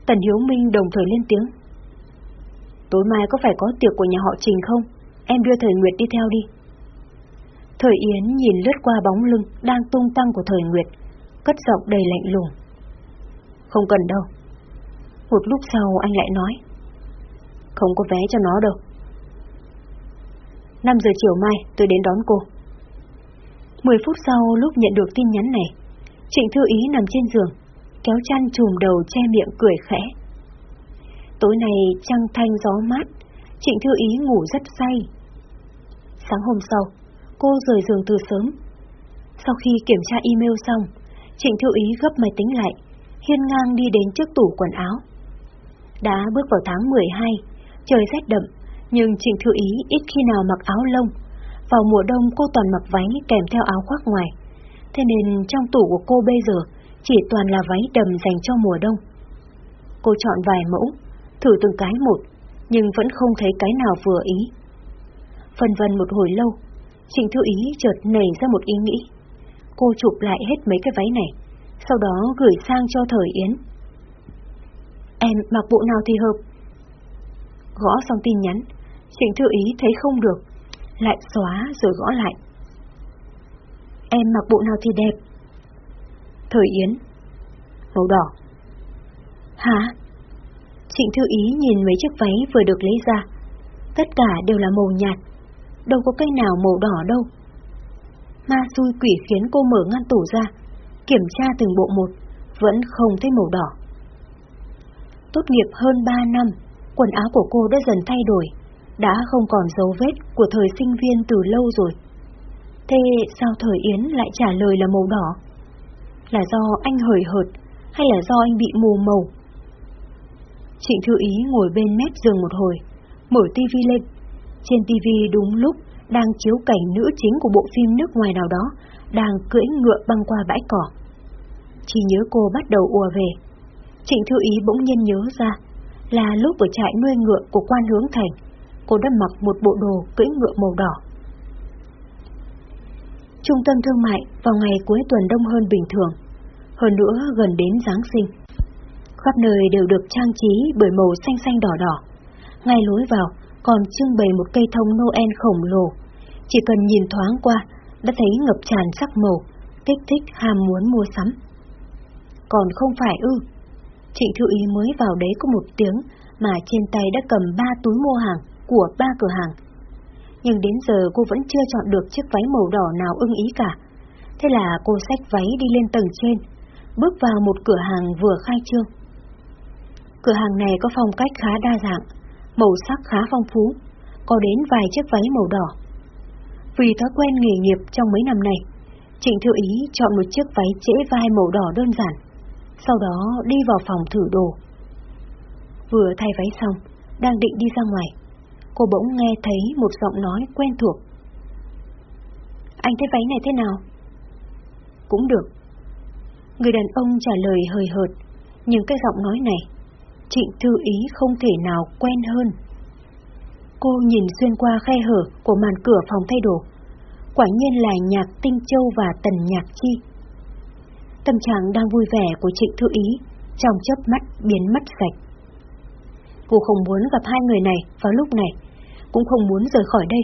Tần Hiếu Minh đồng thời lên tiếng. Tối mai có phải có tiệc của nhà họ Trình không? Em đưa Thời Nguyệt đi theo đi. Thời Yến nhìn lướt qua bóng lưng đang tung tăng của Thời Nguyệt, cất giọng đầy lạnh lùng. Không cần đâu. Một lúc sau anh lại nói. Không có vé cho nó đâu. 5 giờ chiều mai tôi đến đón cô. 10 phút sau lúc nhận được tin nhắn này, Trịnh Thư Ý nằm trên giường, kéo chăn trùm đầu che miệng cười khẽ. Tối nay trăng thanh gió mát, Trịnh Thư Ý ngủ rất say. Sáng hôm sau, cô rời giường từ sớm. Sau khi kiểm tra email xong, Trịnh Thư Ý gấp máy tính lại, hiên ngang đi đến trước tủ quần áo. Đã bước vào tháng 12, trời rét đậm, nhưng Trịnh Thư Ý ít khi nào mặc áo lông. Vào mùa đông cô toàn mặc váy kèm theo áo khoác ngoài. Thế nên trong tủ của cô bây giờ chỉ toàn là váy đầm dành cho mùa đông. Cô chọn vài mẫu, thử từng cái một, nhưng vẫn không thấy cái nào vừa ý. Phần vần một hồi lâu, Trịnh Thư Ý chợt nảy ra một ý nghĩ. Cô chụp lại hết mấy cái váy này, sau đó gửi sang cho Thời Yến. Em mặc bộ nào thì hợp? Gõ xong tin nhắn, Trịnh Thư Ý thấy không được, lại xóa rồi gõ lại. Em mặc bộ nào thì đẹp? Thời Yến. Màu đỏ. Hả? Trịnh Thư Ý nhìn mấy chiếc váy vừa được lấy ra. Tất cả đều là màu nhạt. Đâu có cái nào màu đỏ đâu. Ma xui quỷ khiến cô mở ngăn tủ ra. Kiểm tra từng bộ một, Vẫn không thấy màu đỏ. Tốt nghiệp hơn 3 năm, Quần áo của cô đã dần thay đổi. Đã không còn dấu vết của thời sinh viên từ lâu rồi Thế sao thời Yến lại trả lời là màu đỏ? Là do anh hời hợt hay là do anh bị mù màu? Trịnh Thư Ý ngồi bên mép giường một hồi, mở tivi lên. Trên tivi đúng lúc đang chiếu cảnh nữ chính của bộ phim nước ngoài nào đó đang cưỡi ngựa băng qua bãi cỏ. Chỉ nhớ cô bắt đầu ùa về. Trịnh Thư Ý bỗng nhiên nhớ ra là lúc ở trại nuôi ngựa của quan hướng thành, cô đã mặc một bộ đồ cưỡi ngựa màu đỏ. Trung tâm thương mại vào ngày cuối tuần đông hơn bình thường, hơn nữa gần đến Giáng sinh. Khắp nơi đều được trang trí bởi màu xanh xanh đỏ đỏ. Ngay lối vào còn trưng bày một cây thông Noel khổng lồ. Chỉ cần nhìn thoáng qua đã thấy ngập tràn sắc màu, kích thích ham muốn mua sắm. Còn không phải ư. Trịnh Thư Ý mới vào đấy có một tiếng mà trên tay đã cầm ba túi mua hàng của ba cửa hàng nhưng đến giờ cô vẫn chưa chọn được chiếc váy màu đỏ nào ưng ý cả. Thế là cô xách váy đi lên tầng trên, bước vào một cửa hàng vừa khai trương. Cửa hàng này có phong cách khá đa dạng, màu sắc khá phong phú, có đến vài chiếc váy màu đỏ. Vì thói quen nghề nghiệp trong mấy năm này, Trịnh Thư Ý chọn một chiếc váy trễ vai màu đỏ đơn giản, sau đó đi vào phòng thử đồ. Vừa thay váy xong, đang định đi ra ngoài, cô bỗng nghe thấy một giọng nói quen thuộc. Anh thấy váy này thế nào? cũng được. Người đàn ông trả lời hơi hợt, nhưng cái giọng nói này, Trịnh Thư Ý không thể nào quen hơn. Cô nhìn xuyên qua khe hở của màn cửa phòng thay đồ. Quả nhiên là nhạc Tinh Châu và Tần Nhạc Chi. Tâm trạng đang vui vẻ của Trịnh Thư Ý trong chớp mắt biến mất sạch. Cô không muốn gặp hai người này vào lúc này, cũng không muốn rời khỏi đây.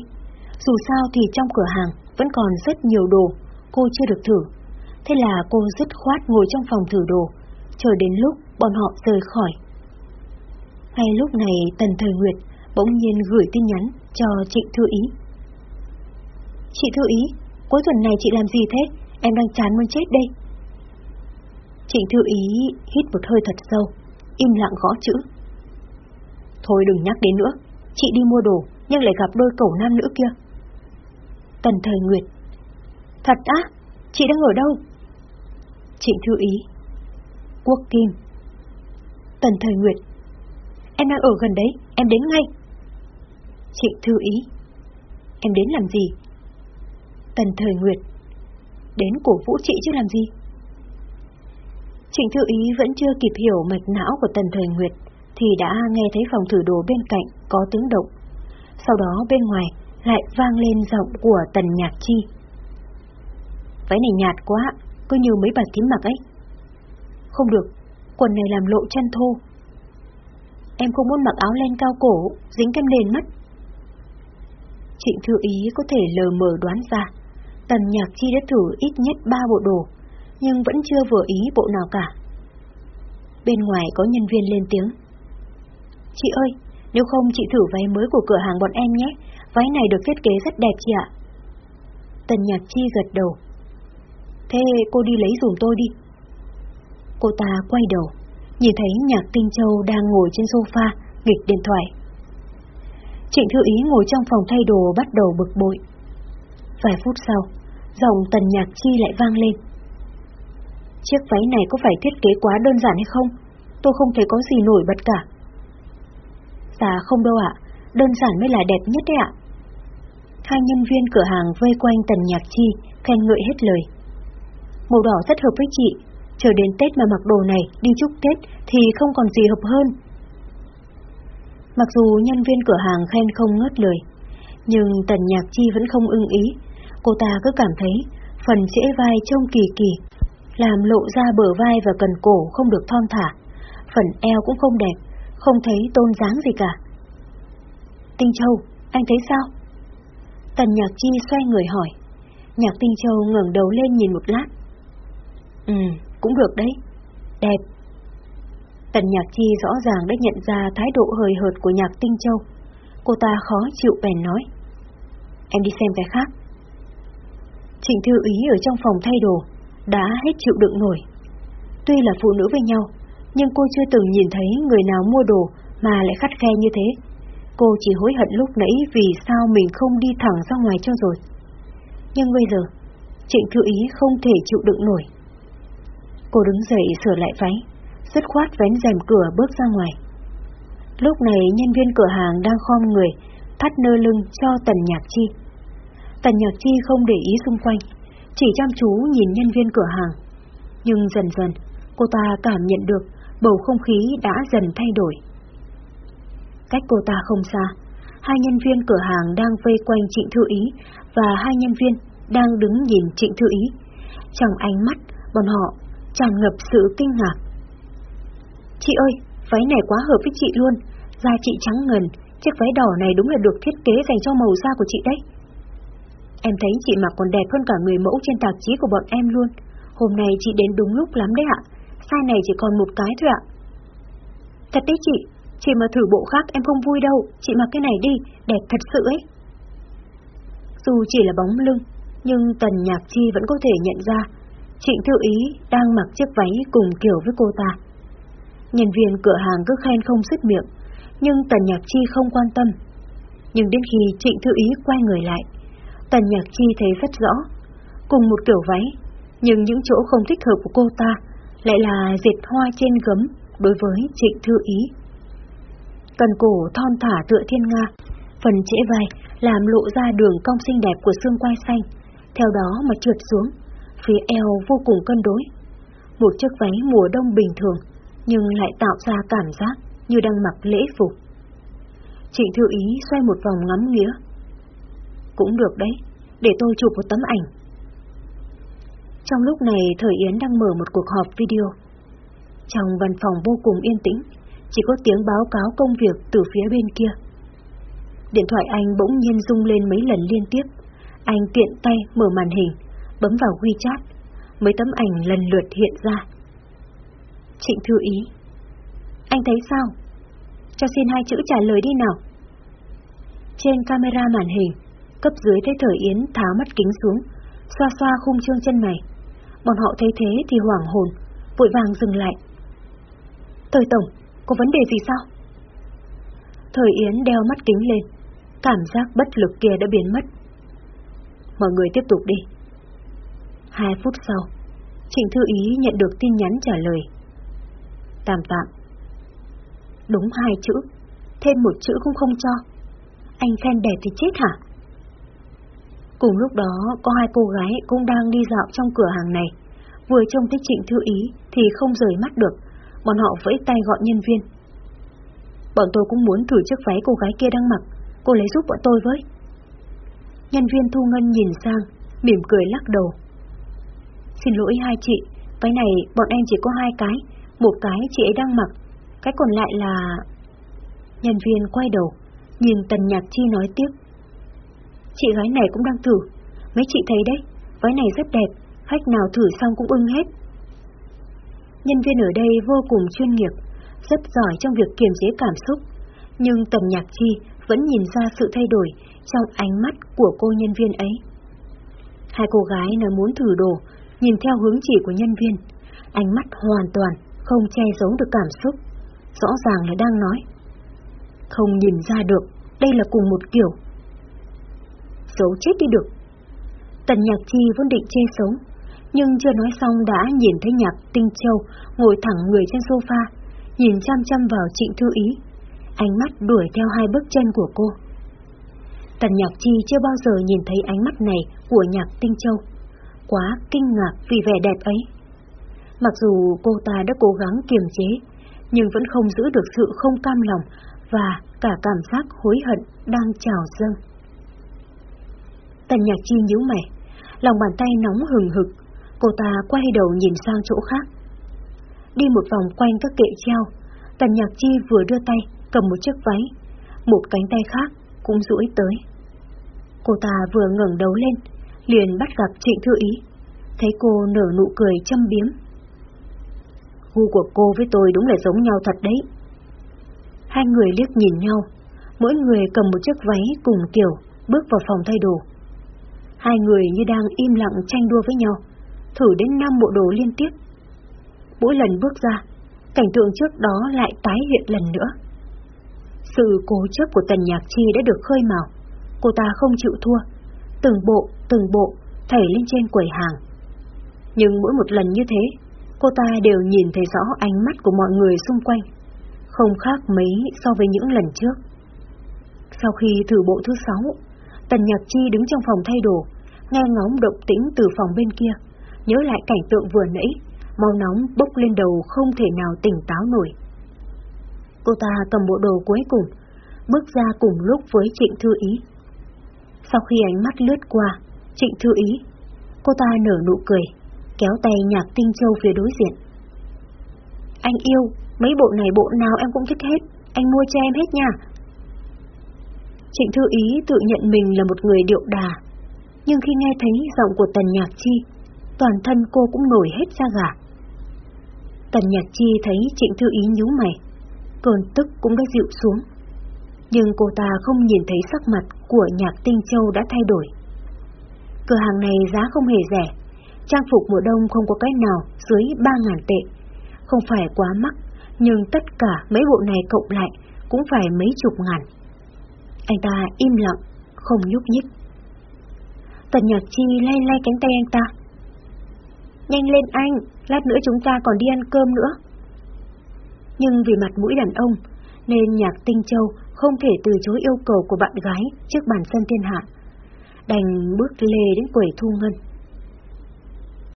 Dù sao thì trong cửa hàng vẫn còn rất nhiều đồ cô chưa được thử. Thế là cô dứt khoát ngồi trong phòng thử đồ, chờ đến lúc bọn họ rời khỏi. Ngay lúc này Tần Thời Nguyệt bỗng nhiên gửi tin nhắn cho Trịnh Thư Ý. Chị Thư Ý, cuối tuần này chị làm gì thế? Em đang chán muốn chết đây. Trịnh Thư Ý hít một hơi thật sâu, im lặng gõ chữ. Thôi đừng nhắc đến nữa, chị đi mua đồ nhưng lại gặp đôi cẩu nam nữ kia. Tần Thời Nguyệt Thật á? Chị đang ở đâu? Trịnh Thư Ý Quốc Kim Tần Thời Nguyệt Em đang ở gần đấy, em đến ngay Trịnh Thư Ý Em đến làm gì? Tần Thời Nguyệt Đến cổ vũ chị chứ làm gì? Trịnh Thư Ý vẫn chưa kịp hiểu mạch não của Tần Thời Nguyệt thì đã nghe thấy phòng thử đồ bên cạnh có tiếng động. Sau đó bên ngoài lại vang lên giọng của Tần Nhạc Chi. Váy này nhạt quá, cứ như mấy bà thím mặc ấy. Không được, quần này làm lộ chân thô. Em không muốn mặc áo len cao cổ, dính kem nền mất. Trịnh Thư Ý có thể lờ mờ đoán ra, Tần Nhạc Chi đã thử ít nhất ba bộ đồ, nhưng vẫn chưa vừa ý bộ nào cả. Bên ngoài có nhân viên lên tiếng. Chị ơi, nếu không chị thử váy mới của cửa hàng bọn em nhé, váy này được thiết kế rất đẹp chị ạ. Tần Nhạc Chi gật đầu. Thế cô đi lấy dùm tôi đi. Cô ta quay đầu, nhìn thấy Nhạc Tinh Châu đang ngồi trên sofa, nghịch điện thoại. Trịnh Thư Ý ngồi trong phòng thay đồ bắt đầu bực bội. Vài phút sau, giọng Tần Nhạc Chi lại vang lên. Chiếc váy này có phải thiết kế quá đơn giản hay không? Tôi không thấy có gì nổi bật cả. Dạ không đâu ạ, đơn giản mới là đẹp nhất đấy ạ. Hai nhân viên cửa hàng vây quanh Tần Nhạc Chi, khen ngợi hết lời. Màu đỏ rất hợp với chị, chờ đến Tết mà mặc đồ này đi chúc Tết thì không còn gì hợp hơn. Mặc dù nhân viên cửa hàng khen không ngớt lời, nhưng Tần Nhạc Chi vẫn không ưng ý. Cô ta cứ cảm thấy phần trễ vai trông kỳ kỳ, làm lộ ra bờ vai và cần cổ không được thon thả, phần eo cũng không đẹp, không thấy tôn dáng gì cả. Tinh Châu, anh thấy sao? Tần Nhạc Chi xoay người hỏi. Nhạc Tinh Châu ngẩng đầu lên nhìn một lát. Ừ, cũng được đấy. Đẹp. Tần Nhạc Chi rõ ràng đã nhận ra thái độ hời hợt của Nhạc Tinh Châu. Cô ta khó chịu bèn nói. Em đi xem cái khác. Trịnh Thư Ý ở trong phòng thay đồ, đã hết chịu đựng nổi. Tuy là phụ nữ với nhau, nhưng cô chưa từng nhìn thấy người nào mua đồ mà lại khắt khe như thế. Cô chỉ hối hận lúc nãy vì sao mình không đi thẳng ra ngoài cho rồi. Nhưng bây giờ, Trịnh Thư Ý không thể chịu đựng nổi. Cô đứng dậy sửa lại váy, dứt khoát vén rèm cửa bước ra ngoài. Lúc này nhân viên cửa hàng đang khom người, thắt nơ lưng cho Tần Nhạc Chi. Tần Nhạc Chi không để ý xung quanh, chỉ chăm chú nhìn nhân viên cửa hàng. Nhưng dần dần, cô ta cảm nhận được bầu không khí đã dần thay đổi. Cách cô ta không xa, hai nhân viên cửa hàng đang vây quanh Trịnh Thư Ý và hai nhân viên đang đứng nhìn Trịnh Thư Ý. Trong ánh mắt, bọn họ tràn ngập sự kinh ngạc. Chị ơi, váy này quá hợp với chị luôn, da chị trắng ngần, chiếc váy đỏ này đúng là được thiết kế dành cho màu da của chị đấy. Em thấy chị mặc còn đẹp hơn cả người mẫu trên tạp chí của bọn em luôn. Hôm nay chị đến đúng lúc lắm đấy ạ. Sai này chỉ còn một cái thôi ạ. Thật đấy chị, chị mà thử bộ khác em không vui đâu. Chị mặc cái này đi, đẹp thật sự ấy. Dù chỉ là bóng lưng, nhưng Tần Nhạc Chi vẫn có thể nhận ra Trịnh Thư Ý đang mặc chiếc váy cùng kiểu với cô ta. Nhân viên cửa hàng cứ khen không dứt miệng, nhưng Tần Nhạc Chi không quan tâm. Nhưng đến khi Trịnh Thư Ý quay người lại, Tần Nhạc Chi thấy rất rõ, cùng một kiểu váy, nhưng những chỗ không thích hợp của cô ta lại là dệt hoa trên gấm đối với Trịnh Thư Ý. Cần cổ thon thả tựa thiên nga, phần trễ vai làm lộ ra đường cong xinh đẹp của xương quai xanh, theo đó mà trượt xuống, phía eo vô cùng cân đối. Một chiếc váy mùa đông bình thường, nhưng lại tạo ra cảm giác như đang mặc lễ phục. Trịnh Thư Ý xoay một vòng ngắm nghía. Cũng được đấy, để tôi chụp một tấm ảnh. Trong lúc này Thời Yến đang mở một cuộc họp video. Trong văn phòng vô cùng yên tĩnh, chỉ có tiếng báo cáo công việc từ phía bên kia. Điện thoại anh bỗng nhiên rung lên mấy lần liên tiếp. Anh tiện tay mở màn hình, bấm vào WeChat. Mấy tấm ảnh lần lượt hiện ra. Trịnh Thư Ý Anh thấy sao? Cho xin hai chữ trả lời đi nào. Trên camera màn hình, cấp dưới thấy Thời Yến tháo mắt kính xuống, xoa xoa khung trương chân mày. Bọn họ thấy thế thì hoảng hồn, vội vàng dừng lại. Thời Tổng, có vấn đề gì sao? Thời Yến đeo mắt kính lên, cảm giác bất lực kia đã biến mất. Mọi người tiếp tục đi. Hai phút sau, Trịnh Thư Ý nhận được tin nhắn trả lời. Tạm tạm. Đúng hai chữ, thêm một chữ cũng không cho. Anh khen đẹp thì chết hả? Cùng lúc đó, có hai cô gái cũng đang đi dạo trong cửa hàng này. Vừa trông thấy Trịnh Thư Ý thì không rời mắt được, bọn họ vẫy tay gọi nhân viên. Bọn tôi cũng muốn thử chiếc váy cô gái kia đang mặc, cô lấy giúp bọn tôi với. Nhân viên Thu Ngân nhìn sang, mỉm cười lắc đầu. Xin lỗi hai chị, váy này bọn em chỉ có hai cái, một cái chị ấy đang mặc, cái còn lại là... Nhân viên quay đầu, nhìn Tần Nhạc Chi nói tiếp. Chị gái này cũng đang thử, mấy chị thấy đấy, váy này rất đẹp, khách nào thử xong cũng ưng hết. Nhân viên ở đây vô cùng chuyên nghiệp, rất giỏi trong việc kiềm chế cảm xúc, nhưng tầm Nhạc Chi vẫn nhìn ra sự thay đổi trong ánh mắt của cô nhân viên ấy. Hai cô gái nói muốn thử đồ, nhìn theo hướng chỉ của nhân viên, ánh mắt hoàn toàn không che giấu được cảm xúc, rõ ràng là đang nói. Không nhìn ra được, đây là cùng một kiểu xấu chết đi được. Tần Nhạc Chi vốn định chê sống, nhưng chưa nói xong đã nhìn thấy Nhạc Tinh Châu ngồi thẳng người trên sofa, nhìn chăm chăm vào Trịnh Thư Ý, ánh mắt đuổi theo hai bước chân của cô. Tần Nhạc Chi chưa bao giờ nhìn thấy ánh mắt này của Nhạc Tinh Châu, quá kinh ngạc vì vẻ đẹp ấy. Mặc dù cô ta đã cố gắng kiềm chế, nhưng vẫn không giữ được sự không cam lòng và cả cảm giác hối hận đang trào dâng. Tần Nhạc Chi nhíu mày, lòng bàn tay nóng hừng hực, cô ta quay đầu nhìn sang chỗ khác. Đi một vòng quanh các kệ treo, Tần Nhạc Chi vừa đưa tay cầm một chiếc váy, một cánh tay khác cũng duỗi tới. Cô ta vừa ngẩng đầu lên, liền bắt gặp Trịnh Thư Ý, thấy cô nở nụ cười châm biếm. Gu của cô với tôi đúng là giống nhau thật đấy. Hai người liếc nhìn nhau, mỗi người cầm một chiếc váy cùng kiểu, bước vào phòng thay đồ. Hai người như đang im lặng tranh đua với nhau, thử đến năm bộ đồ liên tiếp. Mỗi lần bước ra, cảnh tượng trước đó lại tái hiện lần nữa. Sự cố chấp của Tần Nhạc Chi đã được khơi mào, cô ta không chịu thua, từng bộ, từng bộ, thảy lên trên quầy hàng. Nhưng mỗi một lần như thế, cô ta đều nhìn thấy rõ ánh mắt của mọi người xung quanh, không khác mấy so với những lần trước. Sau khi thử bộ thứ sáu, Tần Nhạc Chi đứng trong phòng thay đồ, nghe ngóng động tĩnh từ phòng bên kia, nhớ lại cảnh tượng vừa nãy, mau nóng bốc lên đầu không thể nào tỉnh táo nổi. Cô ta cầm bộ đồ cuối cùng, bước ra cùng lúc với Trịnh Thư Ý. Sau khi ánh mắt lướt qua, Trịnh Thư Ý, cô ta nở nụ cười, kéo tay nhạc tinh châu phía đối diện. Anh yêu, mấy bộ này bộ nào em cũng thích hết, anh mua cho em hết nha. Trịnh Thư Ý tự nhận mình là một người điệu đà, nhưng khi nghe thấy giọng của Tần Nhạc Chi, toàn thân cô cũng nổi hết da gà. Tần Nhạc Chi thấy Trịnh Thư Ý nhíu mày, cơn tức cũng đã dịu xuống. Nhưng cô ta không nhìn thấy sắc mặt của Nhạc Tinh Châu đã thay đổi. Cửa hàng này giá không hề rẻ, trang phục mùa đông không có cái nào dưới 3.000 tệ. Không phải quá mắc, nhưng tất cả mấy bộ này cộng lại cũng phải mấy chục ngàn. Anh ta im lặng, không nhúc nhích. Tần Nhạc Chi lay lay cánh tay anh ta. Nhanh lên anh, lát nữa chúng ta còn đi ăn cơm nữa. Nhưng vì mặt mũi đàn ông, nên Nhạc Tinh Châu không thể từ chối yêu cầu của bạn gái trước bàn sân thiên hạ. Đành bước lê đến quầy thu ngân.